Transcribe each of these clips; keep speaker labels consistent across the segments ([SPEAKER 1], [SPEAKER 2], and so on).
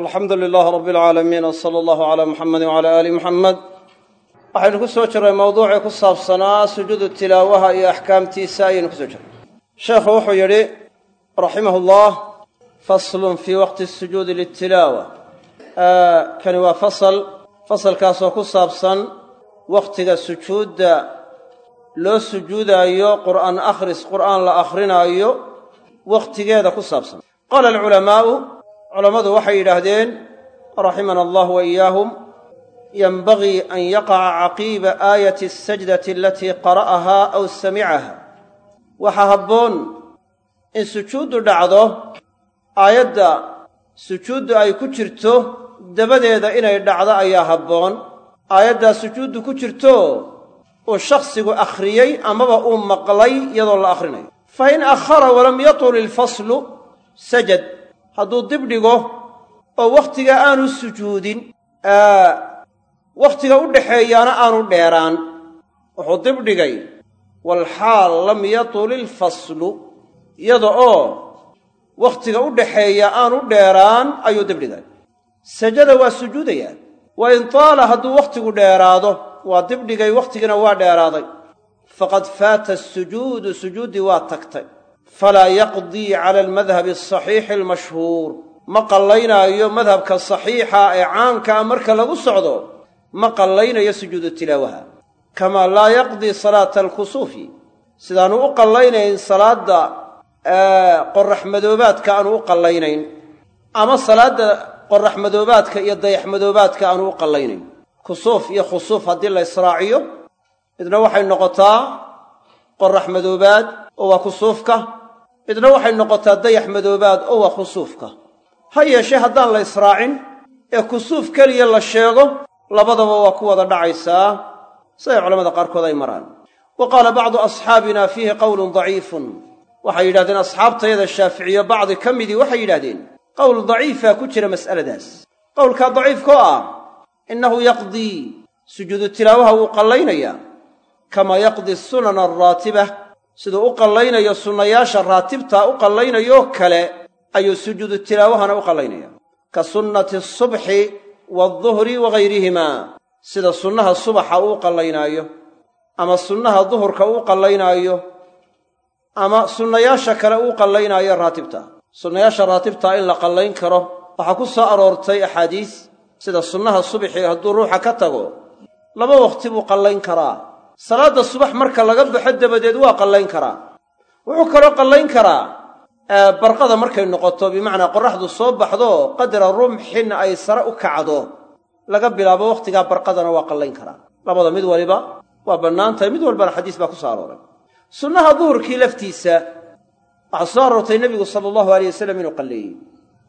[SPEAKER 1] alxamdu lilaah rab alcaalamiin wsala allahu calaa muxamedi wcala aali muxamed waxaynu ku soo jirray mawduucii ku saabsanaa sujuudu tilaawaha iyo axkaamtiisa ayaynu ku soo jirray sheekhu wuxuu yidhi raximah llah faslun fii waqti sujuudi litilaawa. Kani waa fasal fasalkaasoo ku saabsan wakhtiga sujuudda loo sujuudaayo qur'aan akhris qur'aan la akhrinaayo wakhtigeeda ku saabsan. Qaala alculamaa'u culammadu waxay yidhaahdeen raximana allah wa iyaahum yenbagii an yaqaca caqiiba aayati asajdati alatii qara'ahaa aw samicaha waxaa habboon in sujuuddu dhacdo aayadda sujuuddu ay ku jirto dabadeeda inay dhacdo ayaa habboon. Aayaddaa sujuuddu ku jirto uu shakhsigu akhriyey amaba uu maqlay iyadoo la akhrinayo. Fa in akhara walam yatul ilfaslu sajad hadduu dib dhigo oo wakhtiga aanu sujuudin wakhtiga u dhaxeeyaana aanu dheeraan. Wuxuu dib dhigay walxaal lam yatul ilfaslu iyada oo wakhtiga u dhaxeeya aanu dheeraan ayuu dib dhigay. Sajada waa sujuudayaa wa in taala hadduu wakhtigu dheeraado waa dib dhigay wakhtigina waa dheeraaday. Faqad faata asujuudu sujuuddii waa tagtay falaa yaqdii cala almadhabi asaxiixi almashhuur ma qallaynaayo madhabka saxiixa ee caankaa marka lagu socdo ma qallaynayo sujuudu tilaawaha kamaa laa yaqdii salaata alkusuufi sidaanu u qallaynayn salaadda qoraxmadoobaadka aanu u qallaynayn ama salaadda qoraxmadoobaadka iyo dayaxmadoobaadka aanu u qallaynayn kusuuf iyo khusuuf haddii la israaciyo midna waxay noqotaa qorax madoobaad oo waa kusuufka midna waxay noqotaa dayax madoobaad oo waa khusuufka. Ha yeeshee haddaan la israacin ee kusuuf keliya la sheego labadaba waa ku wada dhacaysaa. Siday culamada qaarkood ay maraan. Wa qaala bacdu asxaabina fiihi qowlun daciifun. Waxay yidhahdeen asxaabtayada shaaficiyo bacdi ka midii waxay yidhahdeen qowl daciifaa ku jira mas'aladaas. Qowlkaa daciifkoo ah innahu yaqdii sujuudu tilaawaha wuu qallaynayaa kamaa yaqdii sunana alraatiba siduu u qallaynayo sunnayaasha raatibtaa u qallaynayo kale ayuu sujuudu tilaawahana u qallaynaya ka sunnati asubxi waaduhri wa gayrihimaa sida sunnaha subaxa uu qallaynaayo ama sunnaha duhurka uu qallaynaayo ama sunnayaasha kale uu qallaynaayo raatibta. Sunnayaasha raatibtaa in la qallayn karo waxaa ku soo aroortay axaadiis sida sunnaha subxii hadduu ruuxa ka tago laba wakhti buu qallayn karaa salaadda subax marka laga baxo dabadeed waa qallayn karaa. Wuxuu kaloo qallayn karaa barqada markay noqoto bimacnaa qorraxdu soo baxdo qadra rumxin ay sare u kacdo laga bilaabo wakhtigaa barqadana waa qallayn karaa. Labada mid waliba waa bannaan tahay mid walbana xadiis baa ku soo arooray. Sunnaha duhurkii laftiisa waxaa soo aroortay nebigu sala allahu aleyh wasalam inuu qalleeyey.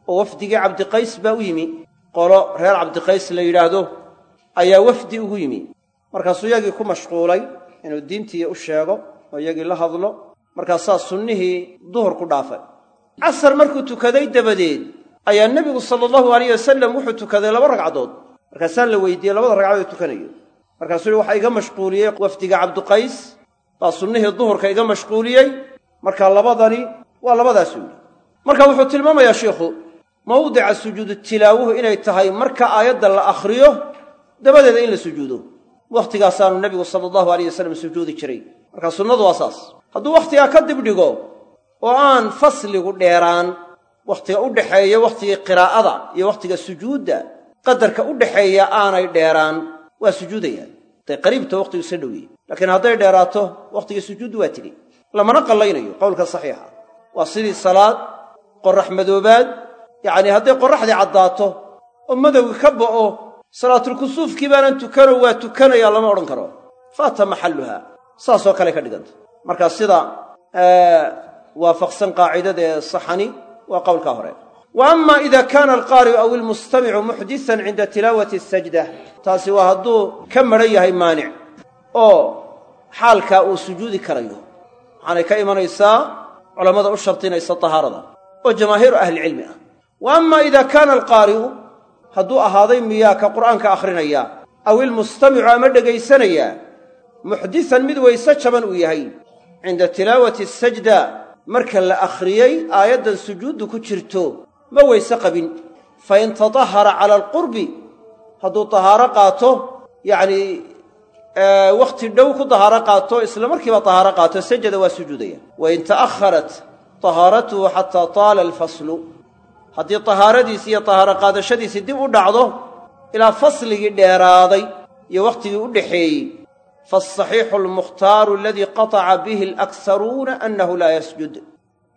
[SPEAKER 1] Oo wafdigii cabdiqays baa u yimi. Qolo reer cabdiqays la yidhaahdo ayaa wafdi ugu yimi markaasuu iyagii ku mashquulay inuu diintii u sheego oo iyagii la hadlo markaasaa sunnihii duhur ku dhaafay. Casar markuu tukaday dabadeed ayaa nebigu sala allahu alayh wasalam wuxuu tukaday laba ragcadood. Markaasaa la weydiiyey labada ragcadood tukanayo. Markaasuu yihi waxaa iga mashquuliyey wafdiga cabdiqays baa sunnihii duhurka iga mashquuliyey. Markaa labadani waa labadaasuu yidhi. Marka wuxuu tilmaamayaa sheikhu mawdica sujuudu tilaawuhu inay tahay marka aayadda la akhriyo dabadeeda in la sujuudo wakhtigaasaanu nebigu sala allahu alayh wasalam sujuudi jiray. Marka sunnadu waa saas. Hadduu wakhtigaa ka dibdhigo oo aan fasligu dheeraan wakhtiga u dhaxeeya wakhtigii qiraa'ada iyo wakhtiga sujuudda qadarka u dhaxeeya aanay dheeraan waa sujuudayaan hadday qariibta wakhtigu isa dhoweeye laakiin hadday dheeraato wakhtigii sujuuddu waa tigi lamana qallaynayo qowlka saxiixa. Waa sidii salaad qorrax madoobaad yacnii hadday qorraxdii caddaato oo madowgi ka ba'o salaatulkusuufkii baanan tukano waa tukanayaa lama odhan karo. Faata maxalluha. Saasoo kale ka dhiganta. Marka sida waafaqsan qaacidada ee saxani waa qowlkaa hore. Wa ama ida kaana alqaari'u aw ilmustamicu muxdisan cinda tilaawati asajda taasi waa hadduu ka madhan yahay maanic oo xaalkaa uu sujuudi karayo. Waxaanay ka imanaysaa culammada u shartinaysa tahaarada oo jamaahiiru ahlicilmi ah. Wa ama ida kaana alqaari'u hadduu ahaaday miyaa ka qur'aanka akhrinaya? Aw ilmustamicu ama dhegaysanaya? Muxdisan mid wayse jaban uu yahay. Cinda tilaawati asajda marka la akhriyey aayaddan sujuuddu ku jirto ma weyse qabin. Fain tatahara cala alqurbi hadduu tahaaro qaato yacni wakhti dhow ku tahaaro qaato isla markiiba tahaaro qaato sajada waa sujuudaya. Wain ta'aharat tahaaratuhu xataa taala alfaslu haddii tahaaradiisi iyo tahaaro qaadashadiisii dib u dhacdo ilaa fasligii dheeraaday iyo wakhtigii u dhaxeeyey faasaxiixu almukhtaaru aladii qataca bihi alakharuuna annahu laa yasjud.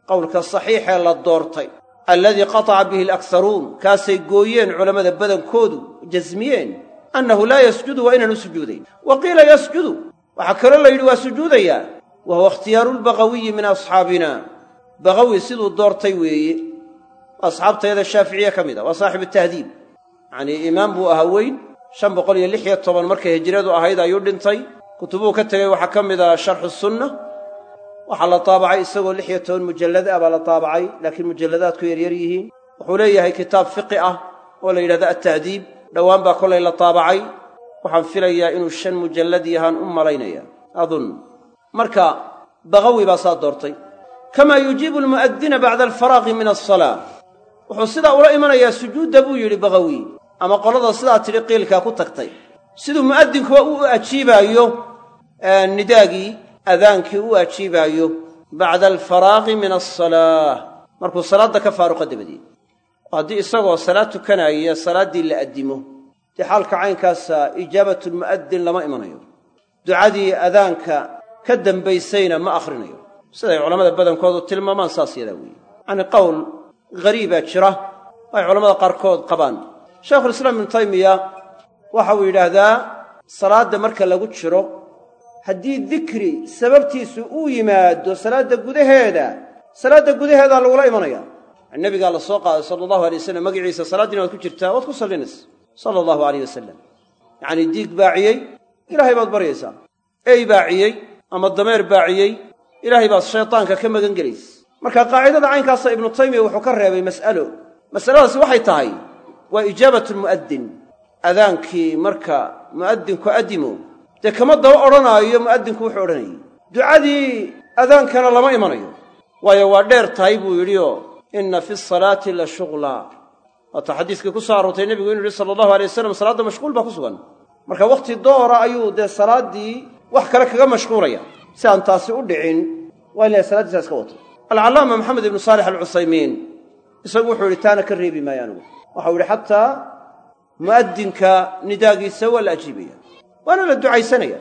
[SPEAKER 1] Qowlka saxiixee la doortay alladii qataca bihi alakharuun kaasay gooyeen culammada badankoodu jasmiyeen annahu laa yasjudu waa inaanu sujuudayn. Wa qiila yasjudu waxaa kaloo la yidhi waa sujuudayaa wa huwa ikhtiyaaru lbagawiyi min asxaabina bagawi siduu doortay weeye asxaabtayada shaaficiye ka mid a waa saaxibu tahdiib. Yacnii imaam buu ahaa weyn shan boqol iyo lix iyo toban markay hijradu ahayd ayuu dhintay. Kutubuu ka tegey waxaa ka mid ah sharxu sunna. Waxaa la taabacay isagoo lix iyo toban mujallad ah baa la taabacay laakiin mujalladaadku yaryar yihiin. Wuxuu leeyahay kitaab fiqi ah oo la yidhahdo attahdiib. Dhowaan baa kolay la taabacay. Waxaan filayaa inuu shan mujallad yahaan u malaynaya. Adun. Marka bagawi baa saa doortay. Kamaa yujiibu almu'adina bacda alfaraaqi min asalaa wuxuu sidaa ula imanayaa sujuudda buu yidhi bagawi ama qolada sidaa tidhi qiilkaa ku tagtay. Siduu mu'adinkuba u ajiibaayo nidaagii adaankii u ajiibaayo bacda alfaraaqi min asalaa markuu salaadda ka faaruqa dabadeed haddii isagoo salaad tukanaaya salaaddii la addimo dee xaalka caynkaasa ijaabatulmu'adin lama imanayo. Ducadii adaanka ka dambaysayna ma akhrinayo. Siday culammada badankoodu tilmaamaan saas yadaa weeye. Yacni qowl ghariibaa jira ay culammada qaarkood qabaan. Shaykhulislaam ibnu taymiya waxa uu yidhaahdaa salaadda marka lagu jiro haddii dikri sababtiisu uu yimaado salaadda gudaheeda salaadda gudaheedaa lagula imanaya. Nebigaa la soo qaaday sala allahu alay wasalam magaciisa salaaddiina waad ku jirtaa waad ku sallinaysa sala allahu alayh wasalam yacnii diig baaciyey ilaahay baad baryaysaa. Ey baaciyey ama dameer baaciyey ilaahay baad shaytaanka ka magan gelaysa marka qaacidada caynkaasa ibnu taymiya wuxuu ka reebay mas'alo. Masaladaasi waxay tahay waa ijaabatu lmu'addin adaankii marka mu'addinku addimo dee kama daba odhanaayo mu'addinku wuxuu odhanayay. Ducadii adaankana lama imanayo. Waayo waa dheer tahay buu yidhioo inna fi salaati la shughla. Waata xadiiskii ku soo aroortay nebigu inu yihi sala allahu alay wasalam salaadda mashquul baa ku sugan. Marka wakhti doora ayuu dee salaaddii wax kale kaga mashquulaya. Si aan taasi u dhicin waa in la salaaddiisa iska wato alcallaama maxamed ibnu saalix alcuthaymiin. Isagu wuxuu yidhi taana ka reebi maayo anigu waxau yidhi xataa mu'addinka nidaagiisa waa la ajiibaya waana la ducaysanaya.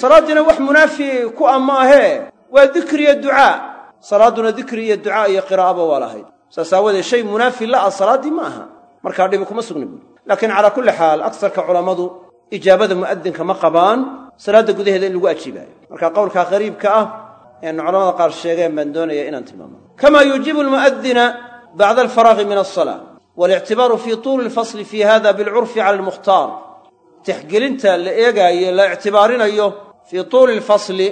[SPEAKER 1] Salaaddiina wax munaafi ku ah ma ahee waa dikri iyo ducaa. Salaadduna dikri iyo ducaa iyo qiraa'aba waa lahayd. Saas aawadeed shay munaafi la ah salaaddii ma aha. Markaa dhibi kuma sugna buuri laakiin calaa kulli xaal agsarka culammadu ijaabada mu'addinka ma qabaan salaadda gudaheeda in lagu ajiibaayo. Marka qowlkaa qariibka ah eanu culamada qaar sheegeen baan doonaya inaan tilmaamo. Kamaa yuujibu almu'addina bacda alfaraaqi min alsalaa walictibaaru fii tuuli alfasli fii hada bilcurfi cala almukhtaar. Tixgelinta la eegaayo la ictibaarinayo fii tuuli alfasli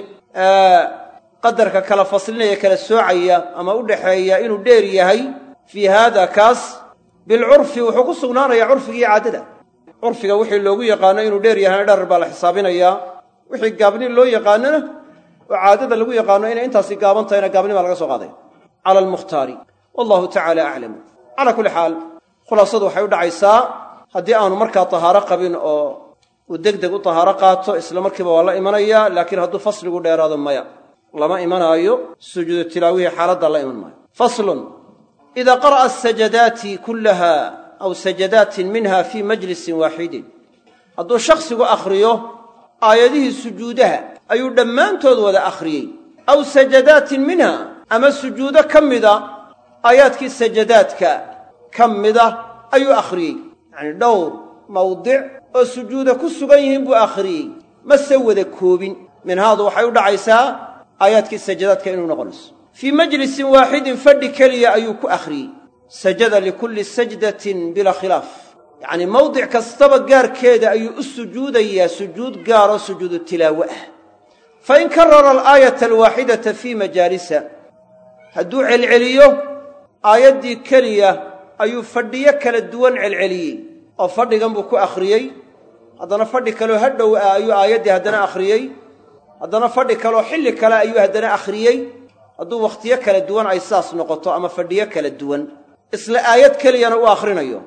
[SPEAKER 1] qadarka kala faslinaya kala soocaya ama u dhaxeeya inuu dheer yahay fii haada kaas bilcurfi wuxuu ku sugnaanayaa curfiga iyo caadada. Curfiga wixii loogu yaqaano inuu dheer yahayna dherer baa la xisaabinayaa. Wixii gaabni loo yaqaanona oo caadada lagu yaqaano inay intaasi gaaban tahayna gaabni baa laga soo qaaday. Cala almukhtaari. Wallahu tacala aclamu calaa kulli xaal khulaasadu waxay u dhacaysaa haddii aanu markaa tahaaro qabin oo uu deg deg u tahaaro qaato isla markiiba waa la imanaya laakiin hadduu fasligu dheeraado maya. Lama imanaayo sujuudu tilaawihii xaaladda la iman maayo. Faslun idaa qara'a asajadaati kullaha aw sajadaatin minha fii majlisin waaxidin hadduu shakhsigu akhriyo aayadihii sujuudaha ayuu dhammaantood wada akhriyey. Aw sajadaatin minha ama sujuudo ka mida aayaadkii sajadaadka ka mida ayuu akhriyey. Yacnii dhowr mawdic oo sujuuda ku sugan yihiin buu akhriyey mase wada koobin. Minhaadu waxay u dhacaysaa aayaadkii sajadaadka inuu noqonayso. Fii majlisin waaxidin fadhi keliya ayuu ku akhriyey. Sajada likulli sajdatin bilaa khilaaf. Yacnii mawdic kastaba gaarkeeda ayuu u sujuudayaa sujuud gaaroo sujuudu tilaawo ah fa in karara alaayata alwaaxidata fii majaalisa hadduu celceliyo aayaddii keliya ayuu fadhiyo kala duwan celceliyey oo fadhigan buu ku akhriyey. Haddana fadhi kaloo hadhow ah ayuu aayaddii haddana akhriyey. Haddana fadhi kaloo xilli kale ayuu haddana akhriyey. Hadduu wakhtiyo kala duwan ay saas noqoto ama fadhiyo kala duwan. Isla aayad keliyana u akhrinayo.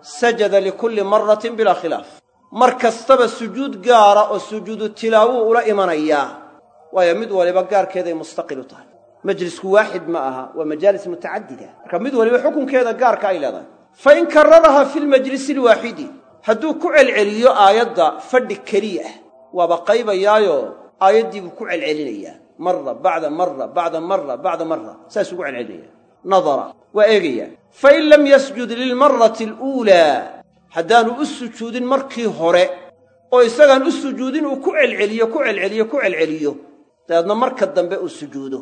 [SPEAKER 1] Sajada likulli maratin bilaa khilaaf mar kastaba sujuud gaara oo sujuudu tilaawuu ula imanayaa waayo mid waliba gaarkeeday mustaqil u tahay. Majlisku waaxid ma aha waa majaalis mutacadida. Marka mid waliba xukunkeeda gaarka ay leedahay. Fa in kararaha fi lmajlisi alwaaxidi hadduu ku celceliyo aayadda fadhi keliya waaba qaybayaayo aayaddii buu ku celcelinayaa mara bacda mara bacda mara bacda mara saasuu ku celcelinaya. Nadara waa eegayaa fain lam yasjud lilmarati aluulaa haddaanu u sujuudin markii hore oo isagaan u sujuudin uu ku celceliyo ku celceliyo ku celceliyo dabeedna marka dambe uu sujuudo.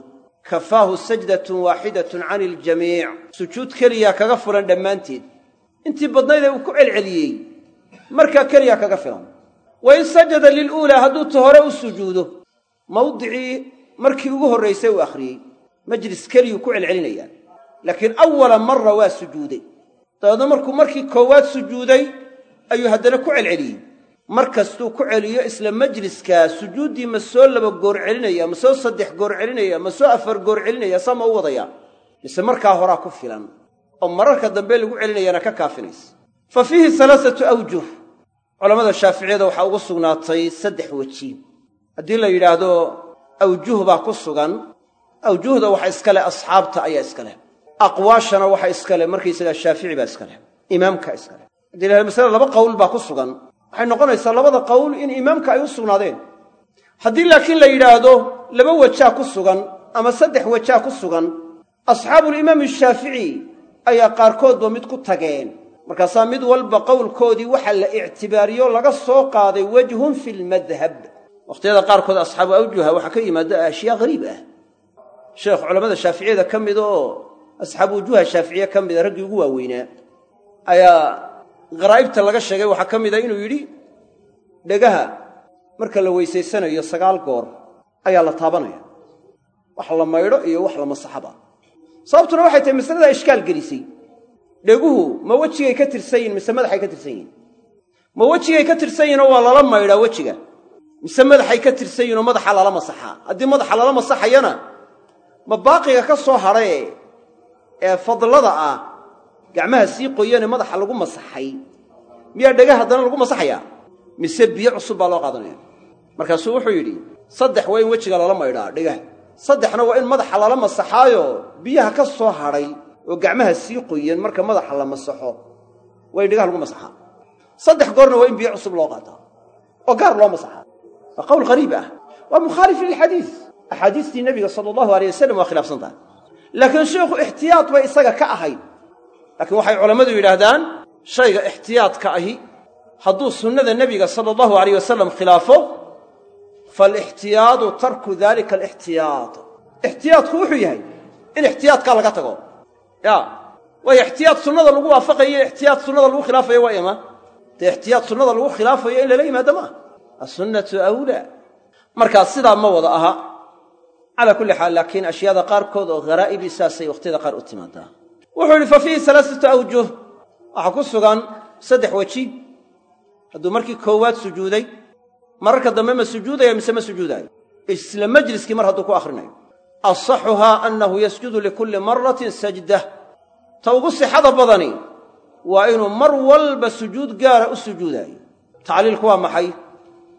[SPEAKER 1] Kafaahu sajdatun waaxidatun cani iljamiic sujuud keliyaa kaga fulan dhammaanteed. Intii badnaydee uu ku celceliyey markaa keliyaa kaga filan. Wa in sajada liluulaa hadduu ta hore u sujuudo mawdicii markii ugu horraysay uu akhriyey. Majlis keliyuu ku celcelinayaa laakiin awala mara waa sujuuday dabeedna markuu markii koowaad sujuuday ayuu haddana ku celceliyey. Mar kastuu ku celiyo isla majliskaa sujuuddii ma soo laba goor celinaya ma soo saddex goor celinaya ma soo afar goor celinaya saa ma u wadayaa mise markaa horaa ku filan oo mararka dambe lagu celinayaana ka kaafinaysa fa fiihi alaasatu awjuh. Culammada shaaficiyada waxaa ugu sugnaatay saddex weji. Haddii la yidhaahdo awjuh baa ku sugan. Awjuhda waxa iska leh asxaabta ayaa iska leh aqwaashana waxa iska leh markaysagaa shaafici baa iska leh imaamka iska leh. Haddii la masale laba qowl baa ku sugan. Waxay noqonaysaa labada qowl in imaamka ay u sugnaadeen. Haddii laakiin la yidhaahdo laba wejaa ku sugan ama saddex wejaa ku sugan asxaabuulimaami shaafici ayaa qaarkoodba mid ku tageen. Markaasaa mid walba qowlkoodii waxa la ictibaariyo laga soo qaaday wejhun fi lmadhab wakhtiyada qaarkood asxaabu awjuha waxaa ka yimaada ashyaa hariib ah. Sheekh culammada shaaficiyada ka mid oo asxaabu wujuha shaaficiye ka mida raggii ugu waaweynaa ayaa kharaa'ibta laga sheegay waxaa ka mida inuu yidhi dhegaha marka la weysaysanayo sagaal goor ayaa la taabanaya. Wax la maydho iyo wax la masaxaba. Sababtuna waxay tahay masaladaa ishkaal gelisay. Dheguhu ma wejigay ka tirsan yihiin mise madaxay ka tirsan yihiin ma wejigay ka tirsan yihinoo waa lala maydhaa wejiga? Mise madaxay ka tirsan yihinoo madaxa lala masaxaa? Haddii madaxa lala masaxayana ma baaqiga ka soo hadhae ee fadlada ah gacmaha sii qoyane madaxa lagu masaxay. Miyaa dhegah haddana lagu masaxayaa? Mise biyo cusub baa loo qaadanaya? Markaasuu wuxuu yidhi saddex waa in wejiga lala maydhaa dhegaha saddexna waa in madaxa lala masaxaayo biyaha ka soo hadhay oo gacmaha sii qoyan marka madaxa la masaxo waa in dhegaha lagu masaxaa. Saddex goorna waa in biyo cusub loo qaataa oo gaar loo masaxaa. Waa qowl qariib ah. Waa mukhaalif lilxadiis axaadiistii nebiga sala allahu aleyh wasalam waa khilaafsan tahay laakiin sheikhu ixtiyaad bay isaga ka ahayd. Laakiin waxay culammadu yidhaahdaan shayga ixtiyaadka ahi hadduu sunnada nebiga sala allahu alayh wasalam khilaafo faalixtiyaadu tarku dalika alixtiyaad. Ixtiyaadku wuxuu yahay in ixtiyaadkaa laga tago. Ya waayo ixtiyaad sunnada lagu waafaqayo ixtiyaad sunnada lagu khilaafayo waa ima. Dee ixtiyaad sunnada lagu khilaafayo in lala yimaado maaha assunnatu awlaa. Markaa sidaa ma wada aha calaa kulli xaal laakiin ashyaada qaarkood oo gharaa'ibii saasay wakhtiyada qaar u timaadaa wuxuu yidhi fa fiihi alaasatu awjuh. Waxaa ku sugan saddex weji. Hadduu markii koowaad sujuuday mararka dambe ma sujuudaya mise ma sujuudaayo? Isla majliskii mar hadduu ku akhrinayo. Asaxuhaa annahu yasjudu likulli maratin sajdah. Ta ugu sixada badani waa inuu mar walba sujuud gaara u sujuudaayo. Tacliilku waa maxay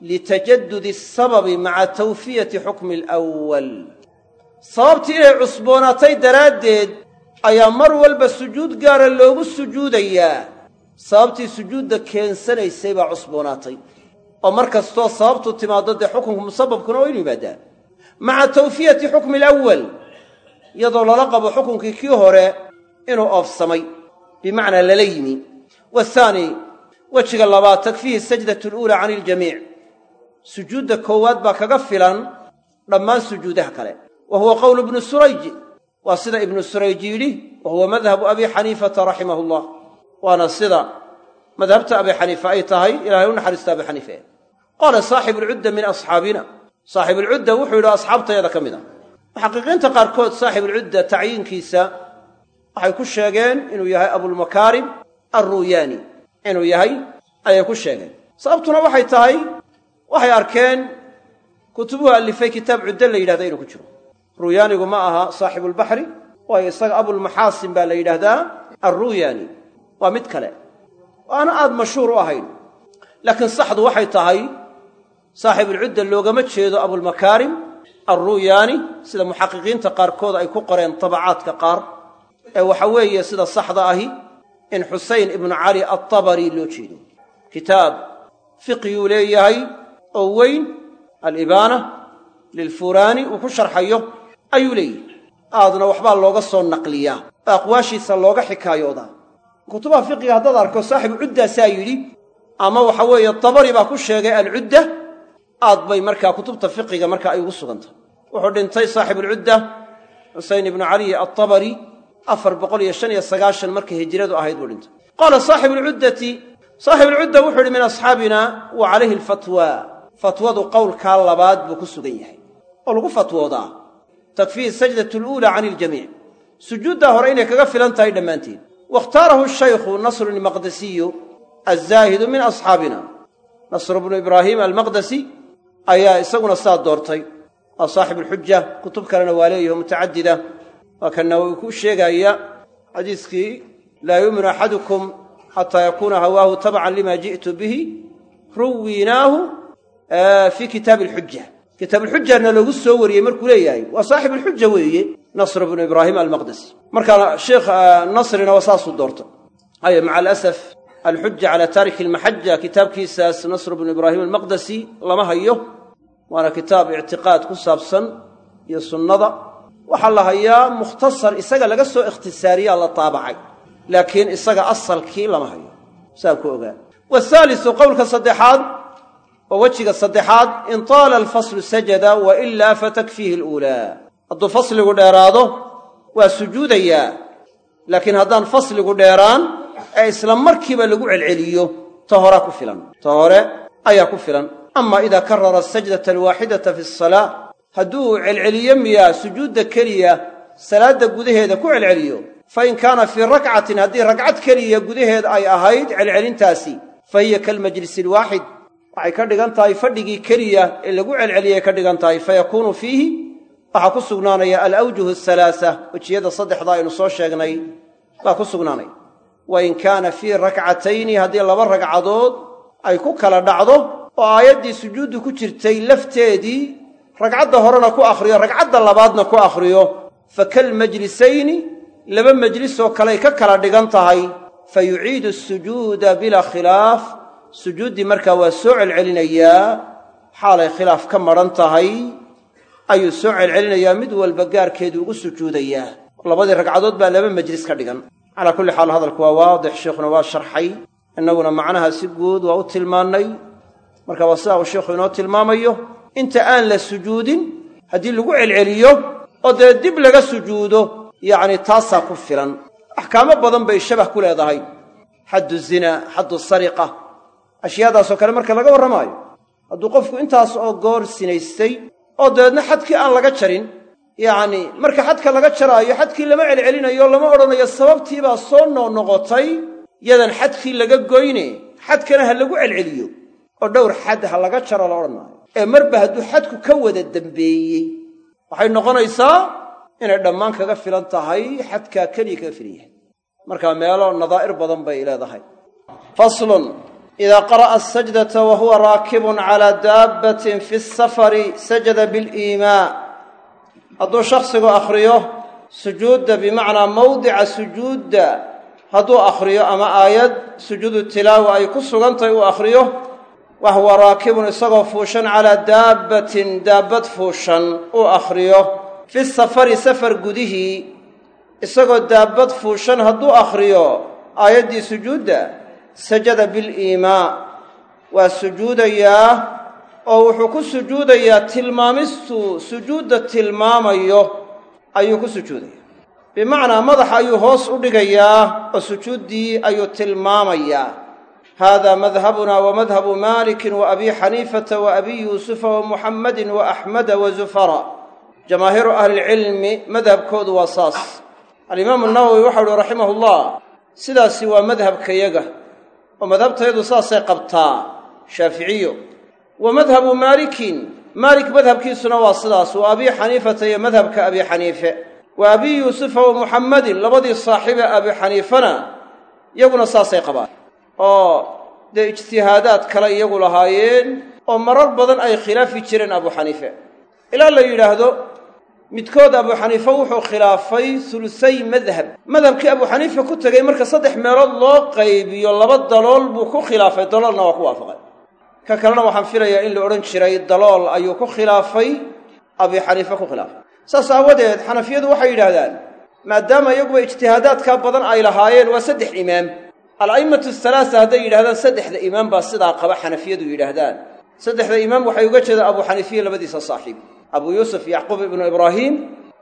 [SPEAKER 1] litajadudi asababi maca tawfiyati xukmi alawwal sababtii inay cusboonaatay daraaddeed ayaa mar walba sujuud gaara loogu sujuudayaa sababtii sujuudda keensanaysay baa cusboonaatay oo mar kastoo sababtu timaaddo dee xukunku musababkuna waa inu yimaadaa maca tawfiyati xukmi alawwal iyadoo lala qabo xukunkii kii hore inuu oofsamay bimacnaa lala yimi waathaani wejiga labaad takfiihi sajdatu cani iljamiic sujuudda koowaad baa kaga filan dhammaan sujuudaha kale. Wa huwa qowlu ibnu surayj. Waa sida ibnu surayj yidhi wa huwa madhabu abi xaniifata raximahu llah waana sida madhabta abi xaniifa ay tahay ilahay u naxariista abi xaniife qaala saaxibu alcudda min asxaabina. Saaxibuulcudda wuxuu yidhi asxaabtayada ka mid a. Muxaqiqiinta qaarkood saaxibuulcudda tacyiinkiisa waxay ku sheegeen inuu yahay abulmakaarim alruuyaani inuu yahay ayay ku sheegeen. Sababtuna waxay tahay waxay arkeen kutubuhu allifay kitaab cuddo la yidhahda inuu ku jiro. Ruuyaanigu ma aha saaxibulbaxri waayo isaga abulmaxaasin baa la yidhaahdaa alruuyaani waa mid kale. Oo aana aad mashhuur u ahayn. Laakiin saxdu waxay tahay saaxibulcudda loogama jeedo abulmakaarim alru'yaani sida muxaqiqiinta qaarkood ay ku qoreen tabacaadka qaar. Ee waxa weeye sida saxda ahi in xusayn ibnu cali altabari loo jeedo. Kitaab fiqiguu leeyahay oo weyn alibaana lilfuraani uu ku sharxayo ayuu leeyahy aadna waxbaa looga soo naqliyaa oo aqwaashiisa looga xikaayoodaa. Kutubaha fiqiga haddaad arko saaxibu cuddaasaa yidhi ama waxa weeye tabari baa ku sheegay alcudda aad bay markaa kutubta fiqiga marka ay ugu sugantah wuxuu dhintay saaxibulcudda xusayn ibnu caliy altabari afar boqol iyo shan iyo sagaashan markay hijradu ahayd buu dhintay. Qaala saaxibu lcuddati saaxibulcudda wuxuu yidhi min asxaabina wa calayhi alfatwa fatwadu qowlkaa labaad buu ku sugan yahay oo lagu fatwoodaa takfiihi sajdatu luula can iljamiic sujuuddaa hore inay kaga filan tahay dhammaanteed wakhtaarahu shaykhu nasru lmaqdasiyu azaahidu min asxaabina. Nasru bnu ibraahiim almaqdasi ayaa isaguna saa doortay. Waa saaxibu alxuja kutub kalena waa leeyaho mutacadida. Waa ka nawowi kuu sheegaaya xadiiskii laa yuuminu axadukum xataa yakuuna hawaahu tabcan lima ji'tu bihi ruwiinaahu fii kitaabi alxuja kitaabuulxujana loogu soo wariyey markuu leeyahay waa saaxib alxuja weeye nasr bnu ibraahim almaqdesi markaa sheekh nasrina waa saasuu doortay ay maca alasaf alxuja cala taariki almaxaja kitaabkiisaas nasr bnu ibraahim almaqdesi lama hayo waana kitaab ictiqaad ku saabsan iyo sunnada. Waxaa la hayaa mukhtasar isaga laga soo ikhtisaariyaa la taabacay laakiin isaga asalkii lama hayo. Saa ku ogaa. Wahaalisu qowlka oo wejiga saddexaad in taala alfaslu sajada wa ilaa fatakfiihi aluulaa hadduu fasligu dheeraado waa sujuudayaa. Laakiin haddaan fasligu dheeraan ee isla markiiba lagu celceliyo ta horaa ku filan. Ta hore ayaa ku filan. Ama idaa karara asajdata alwaaxidata fi asalaa hadduu celceliyo miyaa sujuudda keliya salaadda gudaheeda ku celceliyo fa in kaana fii rakcatin haddii ragcad keliya gudaheed ay ahayd celcelintaasi fa hiya kalmajlisi alwaaxid waxay ka dhigan tahay fadhigii keliya ee lagu celceliyay ka dhigan tahay fa yakuunu fiihi. Waxaa ku sugnaanaya alawjuhu asalaasa wejiyada saddexda aynu soo sheegnay baa ku sugnaanaya. Wa in kaana fii rakcatayni haddii laba ragcadood ay ku kala dhacdo oo aayaddii sujuuddu ku jirtay lafteedii ragcadda horena ku akhriyo ragcadda labaadna ku akhriyo fa kalmajlisayni laba majlisoo kaley ka kala dhigan tahay fa yuciidu asujuuda bilaa khilaaf sujuuddii markaa waa soo celcelinayaa xaalay khilaaf ka madhan tahay ayuu soo celcelinayaa mid walba gaarkeedu ugu sujuudayaa labadii ragcadood baa laba majlis ka dhigan. Calaa kulli xaal hadalku waa waadix sheikhuna waa sharxay. Innaguna macnaha si guud waa u tilmaannay. Marka waa sidaa uu sheikhu inoo tilmaamayo inta aan la sujuudin haddii lagu celceliyo oo dee dib laga sujuudo yacni taasaa ku filan. Axkaamo badan bay shabah ku leedahay. Xaddu zina xaddu sariqa ashyaadaasoo kale marka laga warramaayo hadduu qofku intaas oo goor sinaystay oo dabeedna xadkii aan laga jarin yacni marka xadka laga jaraayo xadkii lama celcelinayo lama odhanayo sababtiibaa soo noqnoqotay yadan xadkii laga goyne xadkana ha lagu celceliyo oo dhowr xad ha laga jaro la odhan maayo ee marba hadduu xadku ka wada dembeeyey waxay noqonaysaa inay dhammaan kaga filan tahay xadkaa keliya kaga filan yahay. Marka meelo nadaa'ir badan bay leedahay idaa qara'a asajdata wa huwa raakibun calaa daabbatin fi safari sajada biliimaa hadduu shakhsigu akhriyo sujuudda bimacnaa mawdica sujuudda hadduu akhriyo ama aayad sujuudu tilaawa ay ku sugantahay uu akhriyo wa huwa raakibun isagoo fuushan calaa daabbatin daabbad fuushan uu akhriyo fi safari safar gudihii isagoo daabbad fuushan hadduu akhriyo aayaddii sujuudda sajada biliimaa waa sujuudayaa oo wuxuu ku sujuudayaa tilmaamistuu sujuudda tilmaamayo ayuu ku sujuudaya. Bimacnaa madaxa ayuu hoos u dhigayaa oo sujuuddii ayuu tilmaamayaa hada madhabuna wa madhabu maalikin wa abi xaniifata wa abi yuusufa wa muxammadin wa axmada wa zufara. Ahlilcilmi madhabkoodu waa saas. Alimaamu nawowi waxau uhi raximahu llah sidaasi waa madhabkayaga oo madhabtayadu saasay qabtaa shaaficiyo wa madhabu maalikin maalik madhabkiisuna waa sidaas wa abi xaniifata iyo madhabka abi xaniife. Wa abi yuusufa wa muxammadin labadii saaxiibe abi xaniifana iyaguna saasay qabaan. Oo dee ijtihaadaad kale iyagu lahaayeen oo marar badan ay khilaafi jireen abu ilaa la yidhaahdo midkood abu xaniife wuxuu khilaafay hulusay madhab. Madhabkii abu xaniife ku tegey marka saddex meelood loo qaybiyo laba dalool buu ku khilaafay. Daloolna waa ku waafaqay. Ka kalena waxaan filayaa in la odhan jiray dalool ayuu ku khilaafay abi xaniife ku khilaafay. Saas aawadeed xanafiyadu waxay yidhaahdaan maadaama iyaguba ijtihaadaadkaa badan ay lahaayeen waa saddex imaam. Ala'imatu halaasa hadday yidhahdaan saddexda imaam baa sidaa qaba xanafiyadu yidhaahdaan. Saddexda imaam waxay uga jeedaan abu xaniifiya labadiisa saaxiib abu yuusuf yacquub ibnu ibraahiim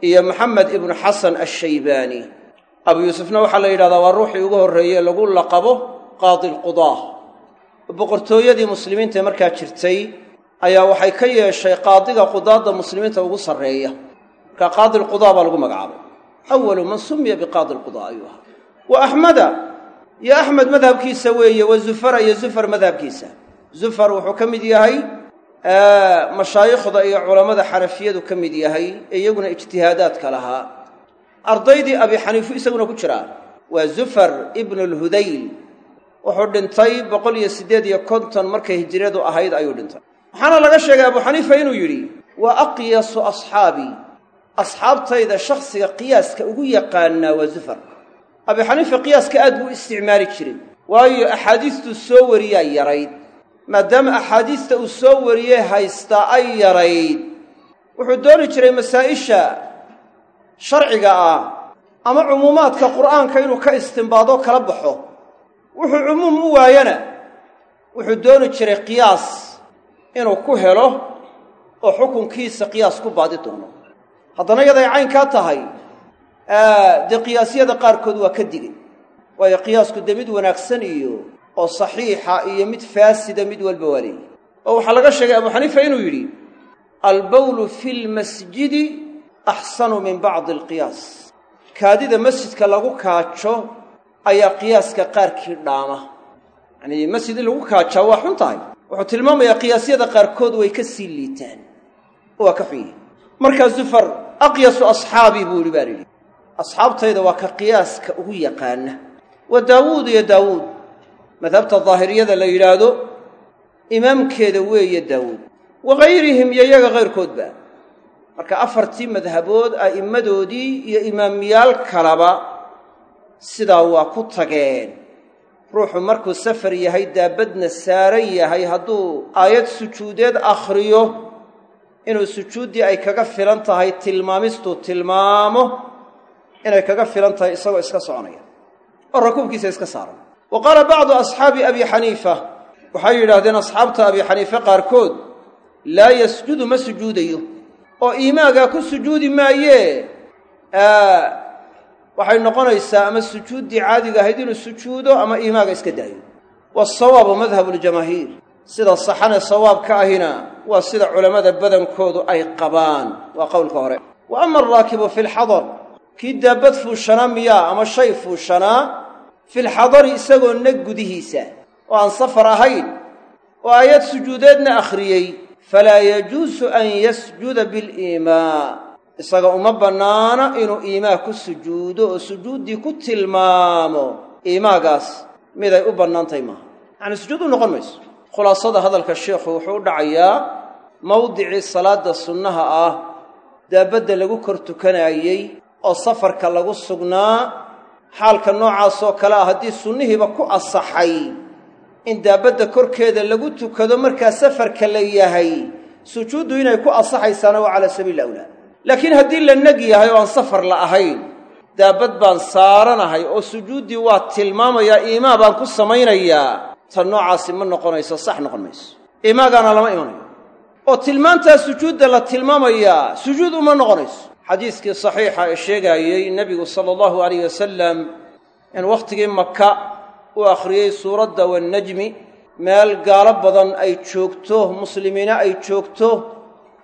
[SPEAKER 1] iyo maxamed ibnu xasan ashaybaani abu yuusufna waxaa la yidhahdaa waa ruuxii ugu horreeye lagu laqabo qaadi lqudaa boqortooyadii muslimiinta markaa jirtay ayaa waxay ka yeeshay qaadiga qudaadda muslimiinta ugu sarreeya. Markaa qaadi lqudaa baa lagu magacaabay. Awalu man sumiya biqaadi lqudaa ayuu ahaa. Wa axmeda iyo axmed madhabkiisa weeye wa zufara iyo zufar madhabkiisa. Zufar wuxuu ka mid yahay mashaayikhda iyo culammada xanafiyadu ka mid yahay ee iyaguna ijtihaadaadka lahaa. Ardaydii abi xaniifu isaguna ku jiraa waa zufar ibnu lhudayl wuxuu dhintay boqol iyo siddeed iyo konton markay hijiradu ahayd ayuu dhintay. Waxaana laga sheegay abu xaniifa inuu yidhi wa aqyasu asxaabii asxaabtayda shakhsiga qiyaaska ugu yaqaanaa waa zufar. Abi xaniifa qiyaaska aad buu isticmaali jiray waayo axaadiistuu soo wariyaa yarayd maadaama axaadiista uu soo wariyey haystaa ay yarayd wuxuu dooni jiray masaa'isha sharciga ah ama cumuumaadka qur'aanka inuu ka istimbaadoo kala baxo. Wuxuu cumuum u waayana wuxuu dooni jiray qiyaas inuu ku helo oo xukunkiisa qiyaas ku baadi doono. Haddana yaday caynkaa tahay dee qiyaasyada qaarkood waa ka digay waayo qiyaasku dee mid wanaagsan iyo oo saxiixa iyo mid faasida mid walba waa leeyihi oo waxaa laga sheegay abu xaniifa inuu yidhi albawlu fi lmasjidi axsanu min bacdi alqiyaas. Kaadida masjidka lagu kaajo ayaa qiyaaska qaarkii dhaama. Yacnii masjid in lagu kaajaa waa xun tahay. Wuxuu tilmaamayaa qiyaasyada qaarkood way ka sii liitaan. Waa ka xun yihiin markaa zufar aqyasu asxaabii buu yidhi baa lidhi asxaabtayda waa ka qiyaaska ugu yaqaana. Wa daawuud iyo daawuud madhabta daahiriyada la yidhaahdo imaamkeeda weeye daawuud. Wa hayrihim iyo iyaga kayrkoodba marka afartii madhabood a'immadoodii iyo imaamiyaal kalaba sidaa waa ku tageen. Ruuxu markuu safar yahay daabadna saaran yahay hadduu aayad sujuudeed akhriyo inuu sujuuddii ay kaga filan tahay tilmaamistuu tilmaamo inay kaga filan tahay isagoo iska soconaya. Oo rakuubkiisa iska saaran wa qaala bacdu asxaabi abi xaniifa. Waxay yidhaahdeen asxaabta abi xaniife qaarkood laa yasjudu ma sujuudayo. Oo iimaagaa ku sujuudi maayee waxay noqonaysaa ama sujuuddii caadiga ahayd inuu sujuudo ama iimaaga iska daayo. Waasawaabu madhabu ljamaahiir sida saxane sawaabka ahina waa sida culammada badankoodu ay qabaan waa qowlka hore. Wa ama alraakibu fi lxadar kii daabad fuushanaa miyaa ama shay fuushanaa filxadari isagoo nag gudihiisa oo aan safar ahayn oo aayad sujuudeedna akhriyey falaa yajuusu an yasjuda biliimaa isaga uma bannaana inuu iimaa ku sujuudo oo sujuuddii ku tilmaamo iimaagaas miday u bannaantahay maaha yacni sujuud u noqon mayso khulaasada hadalka sheikhu wuxuu u dhacayaa mawdicii salaadda sunnaha ah daabadda lagu kor tukanaayey oo safarka lagu sugnaa xaalka noocaasoo kale ah haddii sunnihiiba ku asaxay in daabadda korkeeda lagu tukado markaa safarka la yahay sujuuddu inay ku asaxaysaana waa calaa sabiili awlaa. Laakiin haddii la neg yahay oo aan safar la ahayn daabad baan saaranahay oo sujuuddii waa tilmaamayaa iimaa baan ku samaynayaa tan noocaasi ma noqonayso sax noqon mayso. Iimaagaana lama imanayo oo tilmaantaa sujuudda la tilmaamayaa sujuud uma noqonayso xadiiskii saxiixa ee sheegaayey nebigu sala allahu alayh wasalam in wakhtigii maka u akhriyey suuradda wannajmi meel gaalo badan ay joogto muslimiina ay joogto